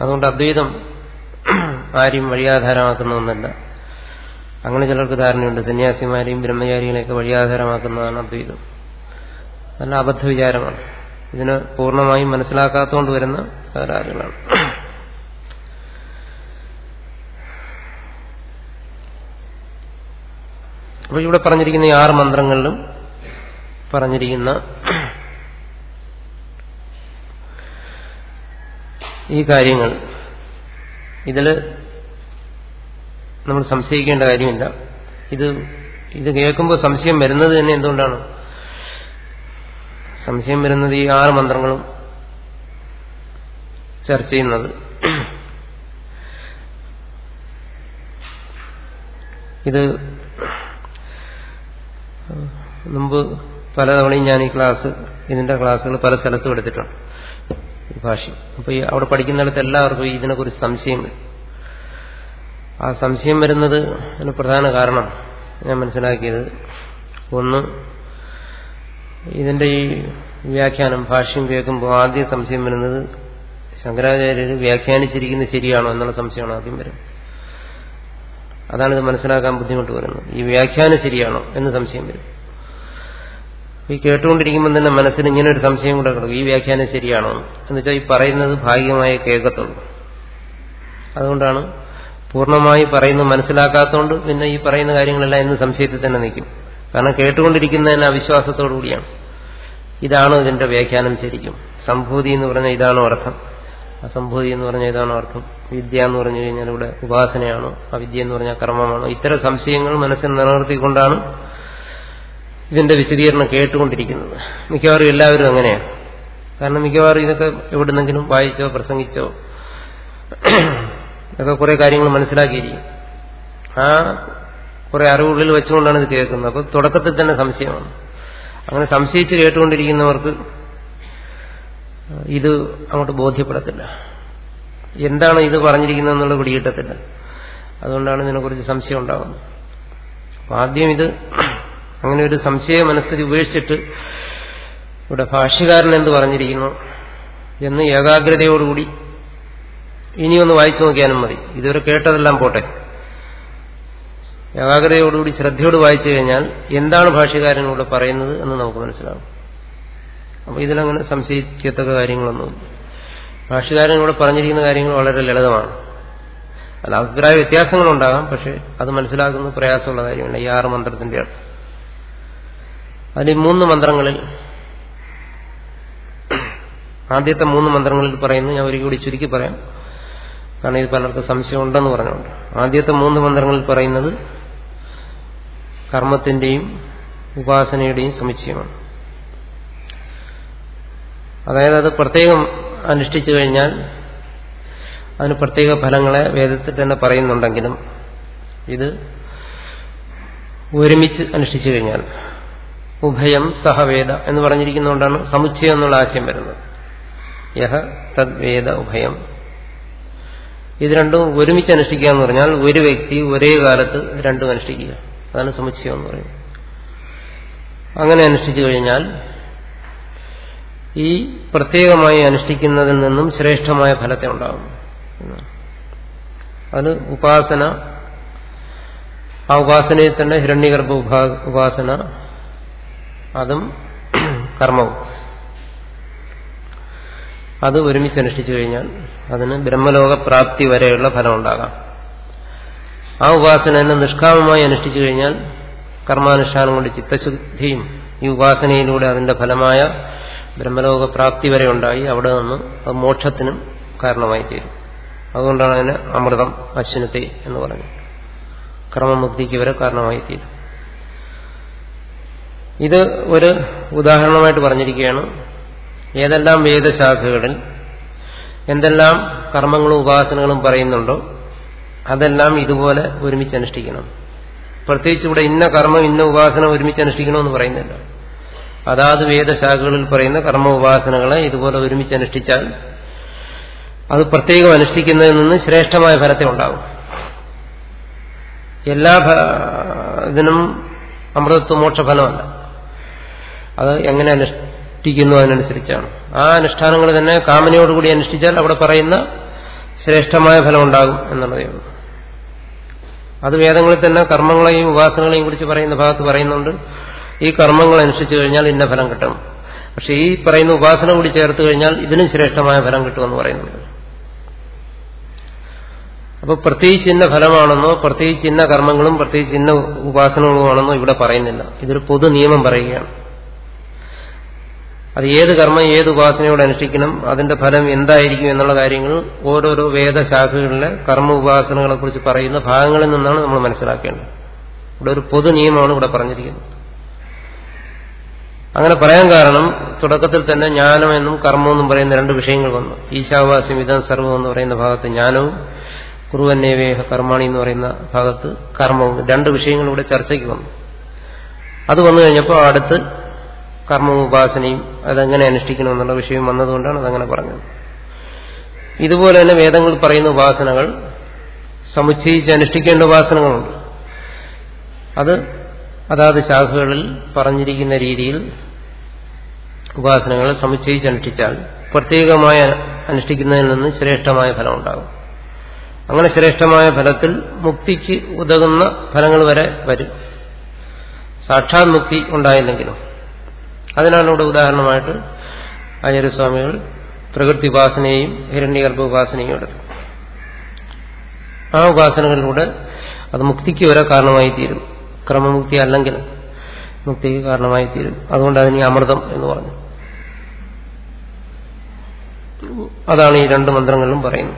അതുകൊണ്ട് അദ്വൈതം ആരെയും വഴിയാധാരമാക്കുന്ന ഒന്നല്ല. അങ്ങനെ ചിലർക്ക് ധാരണയുണ്ട്. സന്യാസിമാരെയും ബ്രഹ്മചാരികളെയൊക്കെ വഴിയാധാരമാക്കുന്നതാണ് അദ്വൈതം. നല്ല അബദ്ധ വിചാരമാണ് ഇതിന് പൂർണമായും മനസ്സിലാക്കാത്തതുകൊണ്ട് വരുന്ന തകരാറുകളാണ്. അപ്പോൾ ഇവിടെ പറഞ്ഞിരിക്കുന്ന ഈ ആറ് മന്ത്രങ്ങളിലും പറഞ്ഞിരിക്കുന്ന ഈ കാര്യങ്ങൾ ഇതിൽ നമ്മൾ സംശയിക്കേണ്ട കാര്യമില്ല. ഇത് ഇത് കേൾക്കുമ്പോൾ സംശയം വരുന്നത് തന്നെ എന്തുകൊണ്ടാണ്? സംശയം വരുന്നത് ഈ ആറ് മന്ത്രങ്ങളും ചർച്ച ചെയ്യുന്നത്. ഇത് മുമ്പ് പലതവണയും ഞാൻ ഈ ക്ലാസ് ഇതിന്റെ ക്ലാസ്സുകൾ പല സ്ഥലത്തും എടുത്തിട്ടുണ്ട്. ഭാഷ അപ്പൊ ഈ അവിടെ പഠിക്കുന്നിടത്ത് എല്ലാവർക്കും ഇതിനെക്കുറിച്ച് സംശയം വരും ആ സംശയം വരുന്നത് അതിന് പ്രധാന കാരണം ഞാൻ മനസ്സിലാക്കിയത്. ഒന്ന് ഇതിന്റെ ഈ വ്യാഖ്യാനം ഭാഷ്യം കേൾക്കുമ്പോൾ ആദ്യം സംശയം വരുന്നത് ശങ്കരാചാര്യർ വ്യാഖ്യാനിച്ചിരിക്കുന്നത് ശരിയാണോ എന്നുള്ള സംശയമാണ് ആദ്യം വരുന്നത് അതാണ് ഇത് മനസ്സിലാക്കാൻ ബുദ്ധിമുട്ട് വരുന്നത്. ഈ വ്യാഖ്യാനം ശരിയാണോ എന്ന് സംശയം വരും. ഈ കേട്ടുകൊണ്ടിരിക്കുമ്പോൾ തന്നെ മനസ്സിന് ഇങ്ങനെ ഒരു സംശയം കൂടെ കിടക്കും. ഈ വ്യാഖ്യാനം ശരിയാണോ എന്ന്. വെച്ചാൽ ഈ പറയുന്നത് ഭാഗികമായി കേൾക്കത്തുള്ളൂ. അതുകൊണ്ടാണ് പൂർണമായി പറയുന്നു മനസ്സിലാക്കാത്തതുകൊണ്ട് പിന്നെ ഈ പറയുന്ന കാര്യങ്ങളെല്ലാം എന്ന് സംശയത്തിൽ തന്നെ നിൽക്കും. കാരണം കേട്ടുകൊണ്ടിരിക്കുന്നതിന് അവിശ്വാസത്തോടു കൂടിയാണ്. ഇതാണ് ഇതിന്റെ വ്യാഖ്യാനം ശരിക്കും. സംഭൂതി എന്ന് പറഞ്ഞാൽ ഇതാണോ അർത്ഥം. അസംഭൂതി എന്ന് പറഞ്ഞാൽ ഇതാണോ അർത്ഥം. വിദ്യ എന്ന് പറഞ്ഞു കഴിഞ്ഞാൽ ഇവിടെ ഉപാസനയാണോ? അവിദ്യ എന്ന് പറഞ്ഞാൽ കർമ്മമാണോ? ഇത്തരം സംശയങ്ങൾ മനസ്സിൽ നിലനിർത്തിക്കൊണ്ടാണ് ഇതിന്റെ വിശദീകരണം കേട്ടുകൊണ്ടിരിക്കുന്നത്. മിക്കവാറും എല്ലാവരും അങ്ങനെയാണ്. കാരണം മിക്കവാറും ഇതൊക്കെ എവിടുന്നെങ്കിലും വായിച്ചോ പ്രസംഗിച്ചോ ഒക്കെ കുറെ കാര്യങ്ങൾ മനസ്സിലാക്കിയിരിക്കും. ആ കുറെ അറിവുകളിൽ വെച്ചുകൊണ്ടാണ് ഇത് കേൾക്കുന്നത്. അപ്പൊ തുടക്കത്തിൽ തന്നെ സംശയമാണ്. അങ്ങനെ സംശയിച്ച് കേട്ടുകൊണ്ടിരിക്കുന്നവർക്ക് ഇത് അങ്ങോട്ട് ബോധ്യപ്പെടത്തില്ല. എന്താണ് ഇത് പറഞ്ഞിരിക്കുന്നത് എന്നുള്ളത് പിടികിട്ടത്തില്ല. അതുകൊണ്ടാണ് ഇതിനെക്കുറിച്ച് സംശയം ഉണ്ടാകുന്നത്. ആദ്യം ഇത് അങ്ങനെ ഒരു സംശയ മനസ്സിൽ ഉപേക്ഷിച്ചിട്ട് ഇവിടെ ഭാഷ്യകാരൻ എന്ത് പറഞ്ഞിരിക്കുന്നു എന്ന് ഏകാഗ്രതയോടുകൂടി ഇനിയൊന്ന് വായിച്ചു നോക്കിയാലും മതി. ഇതുവരെ കേട്ടതെല്ലാം പോട്ടെ. ഏകാഗ്രതയോടുകൂടി ശ്രദ്ധയോട് വായിച്ചു കഴിഞ്ഞാൽ എന്താണ് ഭാഷകാരനോട് പറയുന്നത് എന്ന് നമുക്ക് മനസ്സിലാവും അപ്പൊ ഇതിലങ്ങനെ സംശയിക്കത്തക്ക കാര്യങ്ങളൊന്നും ഭാഷകാരനോട് പറഞ്ഞിരിക്കുന്ന കാര്യങ്ങൾ വളരെ ലളിതമാണ്. അല്ല അഭിപ്രായ വ്യത്യാസങ്ങളുണ്ടാകാം പക്ഷെ അത് മനസ്സിലാക്കുന്നത് പ്രയാസമുള്ള കാര്യമല്ല. ഈ ആറ് മന്ത്രത്തിന്റെ അർത്ഥം. അതിൽ മൂന്ന് മന്ത്രങ്ങളിൽ ആദ്യത്തെ മൂന്ന് മന്ത്രങ്ങളിൽ പറയുന്നു ഞാൻ ഒരിക്കൽ കൂടി ചുരുക്കി പറയാം. കാരണം ഇത് പലർക്കും സംശയം ഉണ്ടെന്ന് പറഞ്ഞുകൊണ്ട്. ആദ്യത്തെ മൂന്ന് മന്ത്രങ്ങളിൽ പറയുന്നത് കർമ്മത്തിന്റെയും ഉപാസനയുടെയും സമുച്ചയമാണ്. അതായത് അത് പ്രത്യേകം അനുഷ്ഠിച്ചു കഴിഞ്ഞാൽ അതിന് പ്രത്യേക ഫലങ്ങളെ വേദത്തിൽ തന്നെ പറയുന്നുണ്ടെങ്കിലും ഇത് ഒരുമിച്ച് അനുഷ്ഠിച്ചു കഴിഞ്ഞാൽ ഉഭയം സഹവേദ എന്ന് പറഞ്ഞിരിക്കുന്നതുകൊണ്ടാണ് സമുച്ചയം എന്നുള്ള ആശയം വരുന്നത്. യഹ തദ്വേദ ഉഭയം ഇത് രണ്ടും ഒരുമിച്ച് അനുഷ്ഠിക്കുക എന്ന് പറഞ്ഞാൽ ഒരു വ്യക്തി ഒരേ കാലത്ത് രണ്ടും അനുഷ്ഠിക്കുക. അതാണ് സമുച്ചയം എന്ന് പറയുന്നത്. അങ്ങനെ അനുഷ്ഠിച്ചു കഴിഞ്ഞാൽ ഈ പ്രത്യേകമായി അനുഷ്ഠിക്കുന്നതിൽ നിന്നും ശ്രേഷ്ഠമായ ഫലത്തെ ഉണ്ടാകും. അത് ഉപാസന ആ ഉപാസനയിൽ തന്നെ ഹിരണ്യഗർഭ ഉപാസന അതും കർമ്മവും. അത് ഒരുമിച്ച് അനുഷ്ഠിച്ചു കഴിഞ്ഞാൽ അതിന് ബ്രഹ്മലോക പ്രാപ്തി വരെയുള്ള ഫലം ഉണ്ടാകാം ആ ഉപാസന നിഷ്കാമമായി അനുഷ്ഠിച്ചു കഴിഞ്ഞാൽ കർമാനുഷ്ഠാനം കൊണ്ട് ചിത്തശുദ്ധിയും ഈ ഉപാസനയിലൂടെ അതിന്റെ ഫലമായ ബ്രഹ്മലോക പ്രാപ്തി വരെ ഉണ്ടായി. അവിടെ നിന്ന് അത് മോക്ഷത്തിനും കാരണമായി തീരും. അതുകൊണ്ടാണ് അതിന് അമൃതം അശ്വനത്തെ എന്ന് പറഞ്ഞത്. കർമ്മമുക്തിക്ക് വരെ കാരണമായി തീരും. ഇത് ഒരു ഉദാഹരണമായിട്ട് പറഞ്ഞിരിക്കുകയാണ്. ഏതെല്ലാം വേദശാഖകളിൽ എന്തെല്ലാം കർമ്മങ്ങളും ഉപാസനകളും പറയുന്നുണ്ടോ അതെല്ലാം ഇതുപോലെ ഒരുമിച്ച് അനുഷ്ഠിക്കണം. പ്രത്യേകിച്ച് ഇവിടെ ഇന്ന കർമ്മം ഇന്ന ഉപാസന ഒരുമിച്ച് അനുഷ്ഠിക്കണമെന്ന് പറയുന്നില്ല. അതാത് വേദശാഖകളിൽ പറയുന്ന കർമ്മ ഉപാസനകളെ ഇതുപോലെ ഒരുമിച്ച് അനുഷ്ഠിച്ചാൽ അത് പ്രത്യേകം അനുഷ്ഠിക്കുന്നതിൽ നിന്ന് ശ്രേഷ്ഠമായ ഫലത്തെ ഉണ്ടാകും. എല്ലാ ഇതിനും അമൃതത്വ അത് എങ്ങനെ അനുഷ്ഠിക്കുന്നു അതിനനുസരിച്ചാണ്. ആ അനുഷ്ഠാനങ്ങൾ തന്നെ കാമനയോടുകൂടി അനുഷ്ഠിച്ചാൽ അവിടെ പറയുന്ന ശ്രേഷ്ഠമായ ഫലം ഉണ്ടാകും എന്നുള്ളതേ ഉള്ളൂ. അത് വേദങ്ങളിൽ തന്നെ കർമ്മങ്ങളെയും ഉപാസനകളെയും കുറിച്ച് പറയുന്ന ഭാഗത്ത് പറയുന്നുണ്ട്. ഈ കർമ്മങ്ങൾ അനുഷ്ഠിച്ചു കഴിഞ്ഞാൽ ഇന്ന ഫലം കിട്ടും. പക്ഷെ ഈ പറയുന്ന ഉപാസന കൂടി ചേർത്ത് കഴിഞ്ഞാൽ ഇതിനും ശ്രേഷ്ഠമായ ഫലം കിട്ടുമെന്ന് പറയുന്നുണ്ട്. അപ്പൊ പ്രത്യേകിച്ച് ഇന്ന ഫലമാണെന്നോ പ്രത്യേകിച്ച് ഇന്ന കർമ്മങ്ങളും പ്രത്യേകിച്ച് ഇന്ന ഉപാസനകളുമാണെന്നോ ഇവിടെ പറയുന്നില്ല. ഇതൊരു പൊതു നിയമം പറയുകയാണ്. അത് ഏത് കർമ്മം ഏത് ഉപാസനയോട് അനുഷ്ഠിക്കണം അതിന്റെ ഫലം എന്തായിരിക്കും എന്നുള്ള കാര്യങ്ങൾ ഓരോരോ വേദശാഖകളിലെ കർമ്മ ഉപാസനകളെ കുറിച്ച് പറയുന്ന ഭാഗങ്ങളിൽ നിന്നാണ് നമ്മൾ മനസ്സിലാക്കേണ്ടത്. ഇവിടെ ഒരു പൊതു നിയമമാണ് ഇവിടെ പറഞ്ഞിരിക്കുന്നത്. അങ്ങനെ പറയാൻ കാരണം തുടക്കത്തിൽ തന്നെ ജ്ഞാനമെന്നും കർമ്മമെന്നും പറയുന്ന രണ്ട് വിഷയങ്ങൾ വന്നു. ഈശാവാസ്യം ഇതം സർവം എന്ന് പറയുന്ന ഭാഗത്ത് ജ്ഞാനവും കുറുവന്നേവേഹ കർമാണി എന്ന് പറയുന്ന ഭാഗത്ത് കർമ്മവും. രണ്ട് വിഷയങ്ങൾ ഇവിടെ ചർച്ചയ്ക്ക് വന്നു. അത് വന്നു കഴിഞ്ഞപ്പോൾ അടുത്ത് കർമ്മവും ഉപാസനയും അതെങ്ങനെ അനുഷ്ഠിക്കണമെന്നുള്ള വിഷയം വന്നതുകൊണ്ടാണ് അതങ്ങനെ പറഞ്ഞത്. ഇതുപോലെ തന്നെ വേദങ്ങൾ പറയുന്ന ഉപാസനകൾ സമുച്ചയിച്ച് അനുഷ്ഠിക്കേണ്ട ഉപാസനകളുണ്ട്. അത് അതാത് ശാഖകളിൽ പറഞ്ഞിരിക്കുന്ന രീതിയിൽ ഉപാസനകൾ സമുച്ചയിച്ച് അനുഷ്ഠിച്ചാൽ പ്രത്യേകമായി അനുഷ്ഠിക്കുന്നതിൽ നിന്ന് ശ്രേഷ്ഠമായ ഫലം ഉണ്ടാകും. അങ്ങനെ ശ്രേഷ്ഠമായ ഫലത്തിൽ മുക്തിക്ക് ഉതകുന്ന ഫലങ്ങൾ വരെ വരും. സാക്ഷാത് മുക്തി ഉണ്ടായില്ലെങ്കിലും അതിനാണ് ഇവിടെ ഉദാഹരണമായിട്ട് ആചാര്യസ്വാമികൾ പ്രകൃതി ഉപാസനയും ഹിരണ്യഗർഭ ഉപാസനയും എടുത്തു. ആ ഉപാസനകളിലൂടെ അത് മുക്തിക്ക് വരെ കാരണമായി തീരും ക്രമമുക്തി അല്ലെങ്കിൽ മുക്തിക്ക് കാരണമായി തീരും അതുകൊണ്ട് അതിന് അമൃതം എന്ന് പറഞ്ഞു. അതാണ് ഈ രണ്ട് മന്ത്രങ്ങളിലും പറയുന്നത്.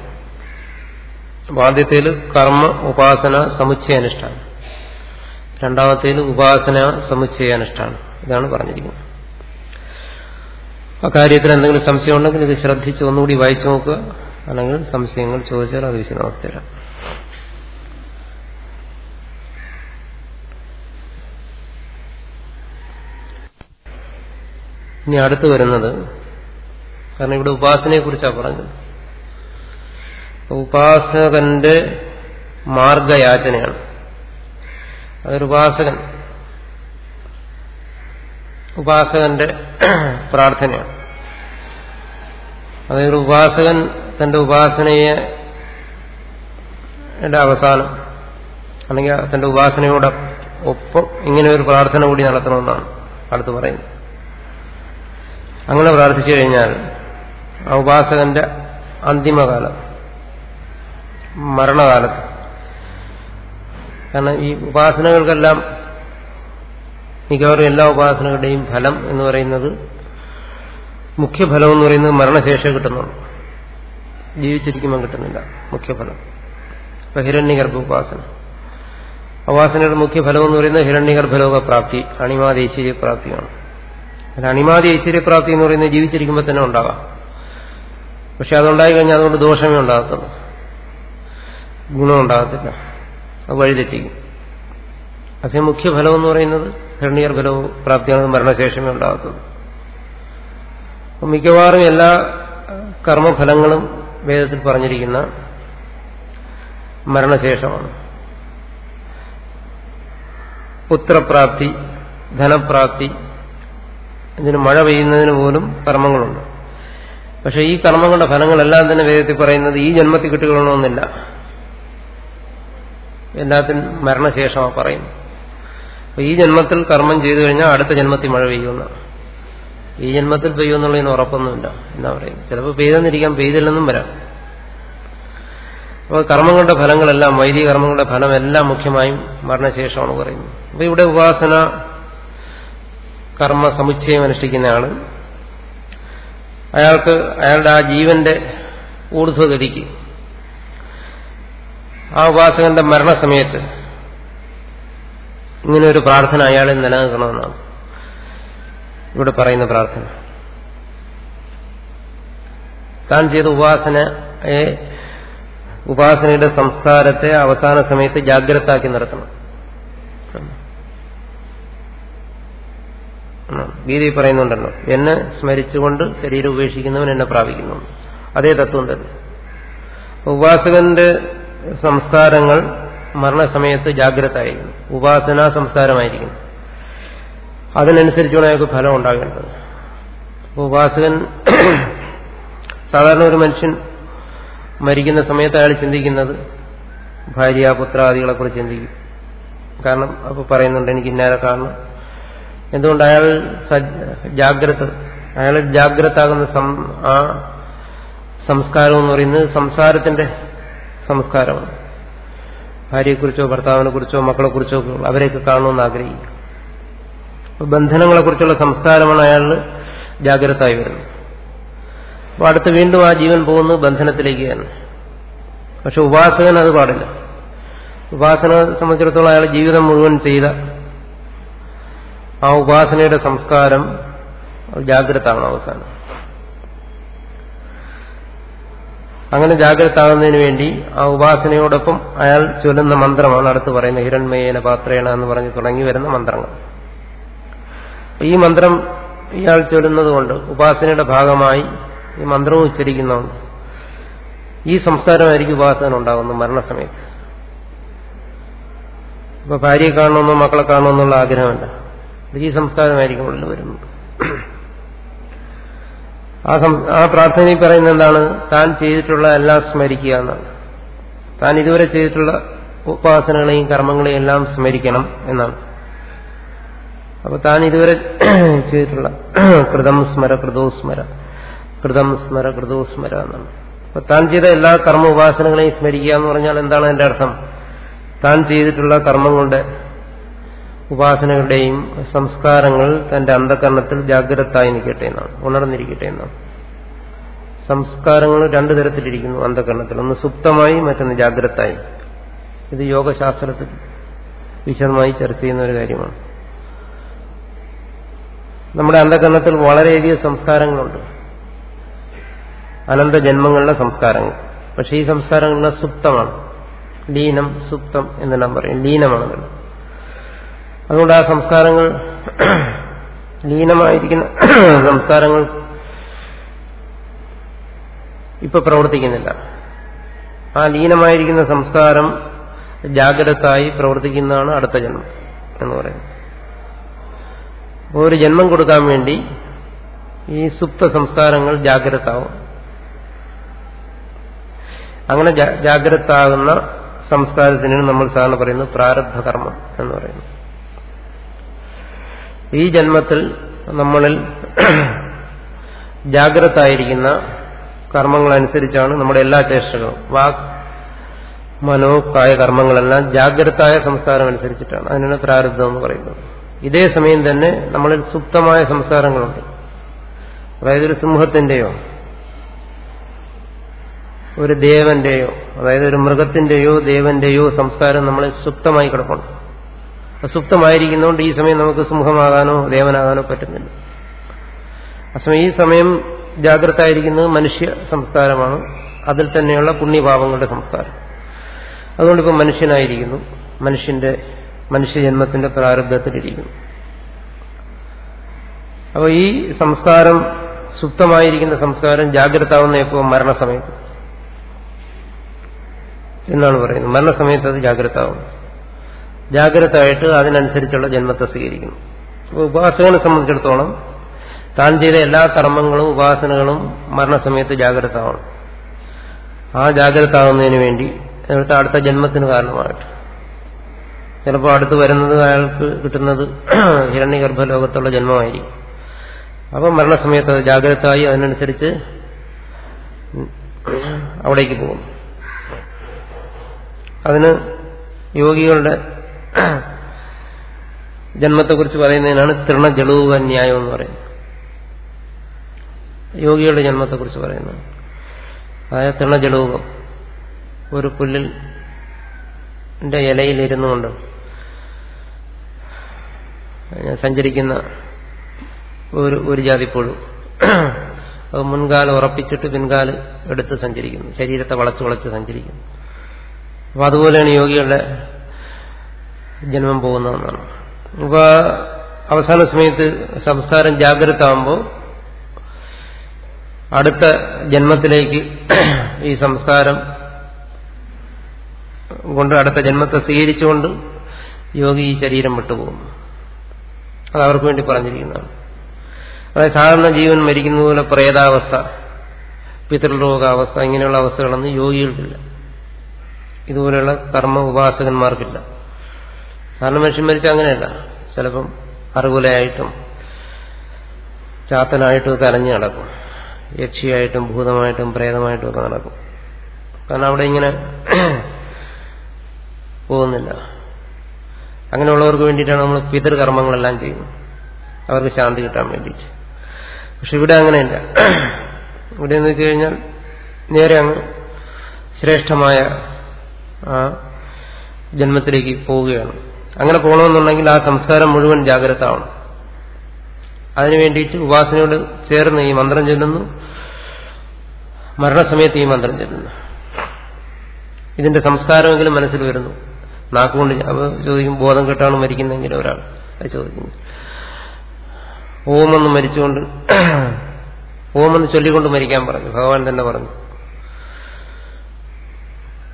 അപ്പൊ ആദ്യത്തേൽ കർമ്മ ഉപാസന സമുച്ചയ അനുഷ്ഠാനം. രണ്ടാമത്തേൽ ഉപാസന സമുച്ചയ അനുഷ്ഠാനം. ഇതാണ് പറഞ്ഞിരിക്കുന്നത്. ആ കാര്യത്തിൽ എന്തെങ്കിലും സംശയം ഉണ്ടെങ്കിൽ ഇത് ശ്രദ്ധിച്ച് ഒന്നുകൂടി വായിച്ചു നോക്കുക. അല്ലെങ്കിൽ സംശയങ്ങൾ ചോദിച്ചാൽ അത് വിശദമാക്കി തരാം. ഇനി അടുത്ത് വരുന്നത് കാരണം ഇവിടെ ഉപാസനയെ കുറിച്ചാണ് പറഞ്ഞത്. ഉപാസകന്റെ മാർഗയാചനയാണ്. അതൊരു ഉപാസകൻ ഉപാസകന്റെ പ്രാർത്ഥനയാണ്. അതായത് ഉപാസകൻ തന്റെ ഉപാസനയെ അവസാനം അല്ലെങ്കിൽ തന്റെ ഉപാസനയോട് ഒപ്പം ഇങ്ങനെ ഒരു പ്രാർത്ഥന കൂടി നടത്തണമെന്നാണ് അടുത്ത് പറയുന്നത്. അങ്ങനെ പ്രാർത്ഥിച്ചു കഴിഞ്ഞാൽ ആ ഉപാസകന്റെ അന്തിമകാലം മരണകാലത്ത്. കാരണം ഈ ഉപാസനകൾക്കെല്ലാം മിക്കവാറും എല്ലാ ഉപാസനകളുടെയും ഫലം എന്ന് പറയുന്നത് മുഖ്യഫലം എന്ന് പറയുന്നത് മരണശേഷം കിട്ടുന്നുള്ളൂ. ജീവിച്ചിരിക്കുമ്പോൾ കിട്ടുന്നില്ല മുഖ്യഫലം. ഇപ്പൊ ഹിരണ്യഗർഭ ഉപാസന ഉപാസനയുടെ മുഖ്യഫലം എന്ന് പറയുന്നത് ഹിരണ്യഗർഭലോക പ്രാപ്തി അണിമാതി ഐശ്വര്യപ്രാപ്തിയാണ് അല്ല അണിമാതി ഐശ്വര്യപ്രാപ്തി എന്ന് പറയുന്നത് ജീവിച്ചിരിക്കുമ്പോൾ തന്നെ ഉണ്ടാകാം പക്ഷെ അതുണ്ടായി കഴിഞ്ഞാൽ അതുകൊണ്ട് ദോഷമേ ഉണ്ടാകത്തുള്ളൂ. ഗുണമുണ്ടാകത്തില്ല. അത് വഴിതെറ്റിക്കും. അതേ മുഖ്യഫലം എന്ന് പറയുന്നത് ഹിരണ്യർ ഫലവും പ്രാപ്തിയാണ് മരണശേഷമേ ഉണ്ടാകത്തുള്ളൂ. മിക്കവാറും എല്ലാ കർമ്മഫലങ്ങളും വേദത്തിൽ പറഞ്ഞിരിക്കുന്ന മരണശേഷമാണ്. പുത്രപ്രാപ്തി ധനപ്രാപ്തി ഇതിന് മഴ പെയ്യുന്നതിന് പോലും കർമ്മങ്ങളുണ്ട്. പക്ഷെ ഈ കർമ്മങ്ങളുടെ ഫലങ്ങളെല്ലാം തന്നെ വേദത്തിൽ പറയുന്നത് ഈ ജന്മത്തിൽ കിട്ടുകണമെന്നില്ല എല്ലാത്തിനും മരണശേഷമാണ് പറയുന്നത്. ഈ ജന്മത്തിൽ കർമ്മം ചെയ്തു കഴിഞ്ഞാൽ അടുത്ത ജന്മത്തിൽ മഴ പെയ്യുന്ന ഈ ജന്മത്തിൽ പെയ്യുമെന്നുള്ളതിന് ഉറപ്പൊന്നുമില്ല എന്നാ പറയുന്നത്. ചിലപ്പോൾ പെയ്തെന്നിരിക്കാം പെയ്തില്ലെന്നും വരാം. അപ്പോൾ കർമ്മങ്ങളുടെ ഫലങ്ങളെല്ലാം വൈദിക കർമ്മങ്ങളുടെ ഫലമെല്ലാം മുഖ്യമായും മരണശേഷമാണ് പറയുന്നത്. അപ്പോൾ ഇവിടെ ഉപാസന കർമ്മ സമുച്ചയം അനുഷ്ഠിക്കുന്ന ആൾ അയാൾക്ക് അയാളുടെ ആ ജീവന്റെ ഊർധ്വഗതിക്ക് ആ ഉപാസകന്റെ മരണസമയത്ത് ഇങ്ങനെ ഒരു പ്രാർത്ഥന അയാളെ നിലനിൽക്കണമെന്നാണ്. ഇവിടെ പറയുന്ന പ്രാർത്ഥന. താൻ ചെയ്ത ഉപാസനയെ ഉപാസനയുടെ സംസ്കാരത്തെ അവസാന സമയത്ത് ജാഗ്രതാക്കി നിർത്തണം. ഗീതി പറയുന്നുണ്ടല്ലോ എന്നെ സ്മരിച്ചുകൊണ്ട് ശരീരം ഉപേക്ഷിക്കുന്നവൻ എന്നെ പ്രാപിക്കുന്നു അതേ തത്വം തന്നെ. ഉപാസകന്റെ സംസ്കാരങ്ങൾ മരണസമയത്ത് ജാഗ്രത ആയിരിക്കും ഉപാസനാ സംസ്കാരമായിരിക്കും അതിനനുസരിച്ചാണ് അയാൾക്ക് ഫലം ഉണ്ടാകേണ്ടത്. ഉപാസകൻ സാധാരണ ഒരു മനുഷ്യൻ മരിക്കുന്ന സമയത്ത് അയാൾ ചിന്തിക്കുന്നത് ഭാര്യ പുത്രാദികളെ കുറിച്ച് ചിന്തിക്കും. കാരണം അപ്പൊ പറയുന്നുണ്ട് എനിക്ക് ഇന്നേരെ കാരണം എന്തുകൊണ്ട് അയാൾ ജാഗ്രത അയാൾ ജാഗ്രതാകുന്ന ആ സംസ്കാരം എന്ന് പറയുന്നത് സംസാരത്തിന്റെ സംസ്കാരമാണ്. ഭാര്യയെക്കുറിച്ചോ ഭർത്താവിനെ കുറിച്ചോ മക്കളെക്കുറിച്ചോ അവരെയൊക്കെ കാണണമെന്ന് ആഗ്രഹിക്കും ബന്ധനങ്ങളെക്കുറിച്ചുള്ള സംസ്കാരമാണ് അയാൾ ജാഗ്രതയായി വരുന്നത്. അപ്പോൾ അടുത്ത് വീണ്ടും ആ ജീവൻ പോകുന്നത് ബന്ധനത്തിലേക്ക് തന്നെ. പക്ഷെ ഉപാസകൻ അത് പാടില്ല. ഉപാസനെ സംബന്ധിച്ചിടത്തോളം അയാൾ ജീവിതം മുഴുവൻ ചെയ്ത ആ ഉപാസനയുടെ സംസ്കാരം ജാഗ്രത ആണ് അവസാനം. അങ്ങനെ ജാഗ്രത ജാഗ്രതാകുന്നതിന് വേണ്ടി ആ ഉപാസനയോടൊപ്പം അയാൾ ചൊല്ലുന്ന മന്ത്രമാണ് അടുത്ത് പറയുന്നത് ഹിരൺമയേന പാത്രേണ എന്ന് പറഞ്ഞ് തുടങ്ങി വരുന്ന മന്ത്രങ്ങൾ. ഈ മന്ത്രം ഇയാൾ ചൊല്ലുന്നത് കൊണ്ട് ഉപാസനയുടെ ഭാഗമായി ഈ മന്ത്രവും ഉച്ചരിക്കുന്നതുകൊണ്ട് ഈ സംസ്കാരമായിരിക്കും ഉപാസന ഉണ്ടാകുന്നു മരണസമയത്ത്. ഇപ്പൊ ഭാര്യയെ കാണണമെന്നോ മക്കളെ കാണണമെന്നുള്ള ആഗ്രഹമല്ല. ഈ സംസ്കാരമായിരിക്കും ഉള്ളിൽ വരുന്നത്. ആ ആ പ്രാർത്ഥനയിൽ പറയുന്ന എന്താണ്? താൻ ചെയ്തിട്ടുള്ള എല്ലാം സ്മരിക്കുക എന്നാണ്. താൻ ഇതുവരെ ചെയ്തിട്ടുള്ള ഉപാസനകളെയും കർമ്മങ്ങളെയും എല്ലാം സ്മരിക്കണം എന്നാണ്. അപ്പൊ താൻ ഇതുവരെ ചെയ്തിട്ടുള്ള കൃതം സ്മര കൃതോ സ്മര കൃതം സ്മര കൃതോ സ്മര എന്നാണ്. അപ്പൊ താൻ ചെയ്ത എല്ലാ കർമ്മ ഉപാസനകളെയും സ്മരിക്കുക എന്ന് പറഞ്ഞാൽ എന്താണ് എന്റെ അർത്ഥം? താൻ ചെയ്തിട്ടുള്ള കർമ്മങ്ങളുടെ ഉപാസനകളുടെയും സംസ്കാരങ്ങൾ തന്റെ അന്ധകരണത്തിൽ ജാഗ്രതായി നിൽക്കട്ടെ എന്നാണ് ഉണർന്നിരിക്കട്ടെ എന്നാണ്. സംസ്കാരങ്ങൾ രണ്ടു തരത്തിലിരിക്കുന്നു അന്ധകരണത്തിൽ. ഒന്ന് സുപ്തമായി മറ്റൊന്ന് ജാഗ്രതായി. ഇത് യോഗശാസ്ത്രത്തിൽ വിശദമായി ചർച്ച ചെയ്യുന്ന ഒരു കാര്യമാണ്. നമ്മുടെ അന്ധകരണത്തിൽ വളരെയധികം സംസ്കാരങ്ങളുണ്ട്. അനന്ത ജന്മങ്ങളുടെ സംസ്കാരങ്ങൾ. പക്ഷേ ഈ സംസ്കാരങ്ങളെല്ലാം സുപ്തമാണ്. ലീനം സുപ്തം എന്നെല്ലാം പറയും. ലീനമാണെന്നല്ല അതുകൊണ്ട് ആ സംസ്കാരങ്ങൾ ലീനമായിരിക്കുന്ന സംസ്കാരങ്ങൾ ഇപ്പൊ പ്രവർത്തിക്കുന്നില്ല. ആ ലീനമായിരിക്കുന്ന സംസ്കാരം ജാഗ്രതായി പ്രവർത്തിക്കുന്നതാണ് അടുത്ത ജന്മം എന്ന് പറയുന്നത്. ഒരു ജന്മം കൊടുക്കാൻ വേണ്ടി ഈ സുപ്ത സംസ്കാരങ്ങൾ ജാഗ്രതാവും. അങ്ങനെ ജാഗ്രതാകുന്ന സംസ്കാരത്തിനാണ് നമ്മൾ സാധാരണ പറയുന്നത് പ്രാരബ്ധകർമ്മം എന്ന് പറയുന്നത്. ഈ ജന്മത്തിൽ നമ്മളിൽ ജാഗ്രതായിരിക്കുന്ന കർമ്മങ്ങളനുസരിച്ചാണ് നമ്മുടെ എല്ലാ ചേഷ്ടകളും വാക് മനോ കായ കർമ്മങ്ങളെല്ലാം ജാഗ്രതായ സംസ്കാരം അനുസരിച്ചിട്ടാണ് അതിനാണ് പ്രാരബ്ധം എന്ന് പറയുന്നത്. ഇതേ സമയം തന്നെ നമ്മളിൽ സുപ്തമായ സംസ്കാരങ്ങളുണ്ട്. അതായത് ഒരു സിംഹത്തിന്റെയോ ഒരു ദേവന്റെയോ അതായത് ഒരു മൃഗത്തിന്റെയോ ദേവന്റെയോ സംസ്കാരം നമ്മളിൽ സുപ്തമായി കിടപ്പുണ്ട്. സുപ്തമായിരിക്കുന്നതുകൊണ്ട് ഈ സമയം നമുക്ക് സിംഹമാകാനോ ദേവനാകാനോ പറ്റുന്നില്ല. അസമയം ഈ സമയം ജാഗ്രത ആയിരിക്കുന്നത് മനുഷ്യ സംസ്കാരമാണ്. അതിൽ തന്നെയുള്ള പുണ്യഭാവങ്ങളുടെ സംസ്കാരം. അതുകൊണ്ടിപ്പോൾ മനുഷ്യനായിരിക്കുന്നു. മനുഷ്യന്റെ മനുഷ്യജന്മത്തിന്റെ പ്രാരബ്ധത്തിലിരിക്കുന്നു. അപ്പോൾ ഈ സംസ്കാരം സുപ്തമായിരിക്കുന്ന സംസ്കാരം ജാഗ്രത ആവുന്ന എപ്പോൾ മരണസമയത്ത്. എന്നാണ് പറയുന്നത്. മരണസമയത്ത് അത് ജാഗ്രത ആവുന്നു ജാഗ്രത ആയിട്ട് അതിനനുസരിച്ചുള്ള ജന്മത്തെ സ്വീകരിക്കുന്നു. അപ്പോൾ ഉപാസകനെ സംബന്ധിച്ചിടത്തോളം താൻ ചെയ്ത എല്ലാ കർമ്മങ്ങളും ഉപാസനകളും മരണസമയത്ത് ജാഗ്രത ആവണം ആ ജാഗ്രത ആവുന്നതിന് വേണ്ടി അതിനകത്ത് അടുത്ത ജന്മത്തിന് കാരണമായിട്ട് ചിലപ്പോൾ അടുത്ത് വരുന്നത് അയാൾക്ക് കിട്ടുന്നത് ഹിരണ്യഗർഭലോകത്തുള്ള ജന്മമായിരിക്കും. അപ്പം മരണസമയത്ത് അത് ജാഗ്രതയായി അതിനനുസരിച്ച് അവിടേക്ക് പോകും അതിന് യോഗികളുടെ ജന്മത്തെക്കുറിച്ച് പറയുന്നതിനാണ് തൃണജളൂക ന്യായം എന്ന് പറയുന്നത്. യോഗികളുടെ ജന്മത്തെക്കുറിച്ച് പറയുന്നത്. അതായത് തൃണജളൂകം ഒരു പുല്ലിൽ ഇലയിലിരുന്നു കൊണ്ട് സഞ്ചരിക്കുന്ന ഒരു ഒരു ജാതിപ്പോഴും അത് മുൻകാലം ഉറപ്പിച്ചിട്ട് പിൻകാൽ എടുത്ത് സഞ്ചരിക്കുന്നു. ശരീരത്തെ വളച്ച് വളച്ച് സഞ്ചരിക്കുന്നു. അപ്പൊ അതുപോലെയാണ് യോഗികളുടെ ജന്മം പോകുന്നതെന്നാണ്. അപ്പോൾ അവസാന സമയത്ത് സംസ്കാരം ജാഗ്രത ആകുമ്പോൾ അടുത്ത ജന്മത്തിലേക്ക് ഈ സംസ്കാരം കൊണ്ട് അടുത്ത ജന്മത്തെ സ്വീകരിച്ചുകൊണ്ട് യോഗി ഈ ശരീരം വിട്ടുപോകുന്നു. അത് അവർക്ക് വേണ്ടി പറഞ്ഞിരിക്കുന്നതാണ്. അതായത് സാധാരണ ജീവൻ മരിക്കുന്നതുപോലെ പ്രേതാവസ്ഥ പിതൃരോഗാവസ്ഥ ഇങ്ങനെയുള്ള അവസ്ഥകളൊന്നും യോഗികൾക്കില്ല. ഇതുപോലെയുള്ള കർമ്മ ഉപാസകന്മാർക്കില്ല. സാധാരണ മനുഷ്യൻ മരിച്ച അങ്ങനെയല്ല. ചിലപ്പം അറുകുലയായിട്ടും ചാത്തനായിട്ടും ഒക്കെ അലഞ്ഞു നടക്കും. യക്ഷിയായിട്ടും ഭൂതമായിട്ടും പ്രേതമായിട്ടും ഒക്കെ നടക്കും. കാരണം അവിടെ ഇങ്ങനെ പോകുന്നില്ല. അങ്ങനെയുള്ളവർക്ക് വേണ്ടിയിട്ടാണ് നമ്മൾ പിതൃകർമ്മങ്ങളെല്ലാം ചെയ്യുന്നത്. അവർക്ക് ശാന്തി കിട്ടാൻ വേണ്ടിയിട്ട്. പക്ഷെ ഇവിടെ അങ്ങനെയല്ല. ഇവിടെ എന്ന് വെച്ച് കഴിഞ്ഞാൽ നേരെ അങ്ങ് ശ്രേഷ്ഠമായ ആ ജന്മത്തിലേക്ക് പോവുകയാണ്. അങ്ങനെ പോകണമെന്നുണ്ടെങ്കിൽ ആ സംസ്കാരം മുഴുവൻ ജാഗ്രത ആവണം അതിനു വേണ്ടിയിട്ട് ഉപാസനയോട് ചേർന്ന് ഈ മന്ത്രം ചൊല്ലുന്നു. മരണസമയത്ത് ഈ മന്ത്രം ചൊല്ലുന്നു. ഇതിന്റെ സംസ്കാരമെങ്കിലും മനസ്സിൽ വരുന്നു. നാക്കുകൊണ്ട് ചോദിക്കും ബോധം കെട്ടാണ് മരിക്കുന്നെങ്കിൽ ഒരാൾ അത് ചോദിക്കുന്നു. ഓമെന്ന് മരിച്ചുകൊണ്ട് ഓമെന്ന് ചൊല്ലിക്കൊണ്ട് മരിക്കാൻ പറഞ്ഞു. ഭഗവാൻ തന്നെ പറഞ്ഞു.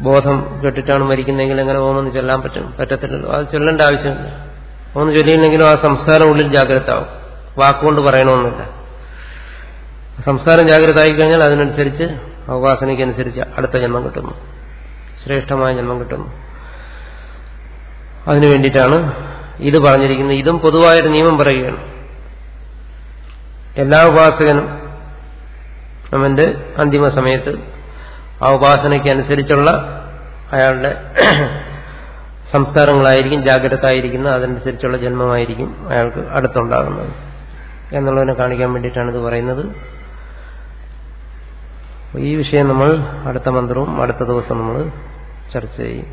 ബോധം കെട്ടിട്ടാണ് മരിക്കുന്നതെങ്കിൽ എങ്ങനെ ഓമെന്ന് ചൊല്ലാൻ പറ്റും? പറ്റത്തില്ലല്ലോ. അത് ചൊല്ലേണ്ട ആവശ്യമില്ല ഓന്ന് ചൊല്ലിയില്ലെങ്കിലും ആ സംസ്കാരം ഉള്ളിൽ ജാഗ്രത ആവും വാക്കുകൊണ്ട് പറയണമെന്നില്ല. സംസ്കാരം ജാഗ്രത ആയിക്കഴിഞ്ഞാൽ അതിനനുസരിച്ച് ഉപാസനയ്ക്കനുസരിച്ച് അടുത്ത ജന്മം കിട്ടുന്നു. ശ്രേഷ്ഠമായ ജന്മം കിട്ടുന്നു. അതിനു വേണ്ടിയിട്ടാണ് ഇത് പറഞ്ഞിരിക്കുന്നത്. ഇതും പൊതുവായൊരു നിയമം പറയുകയാണ്. എല്ലാ ഉപാസകനും അവന്റെ അന്തിമ സമയത്ത് ആ ഉപാസനയ്ക്കനുസരിച്ചുള്ള അയാളുടെ സംസ്കാരങ്ങളായിരിക്കും ജാഗ്രത ആയിരിക്കുന്നത് അതനുസരിച്ചുള്ള ജന്മമായിരിക്കും അയാൾക്ക് അടുത്തുണ്ടാകുന്നത്. എന്നുള്ളതിനെ കാണിക്കാൻ വേണ്ടിയിട്ടാണ് ഇത് പറയുന്നത്. ഈ വിഷയം നമ്മൾ അടുത്ത മന്ത്രവും അടുത്ത ദിവസം നമ്മൾ ചർച്ച ചെയ്യും.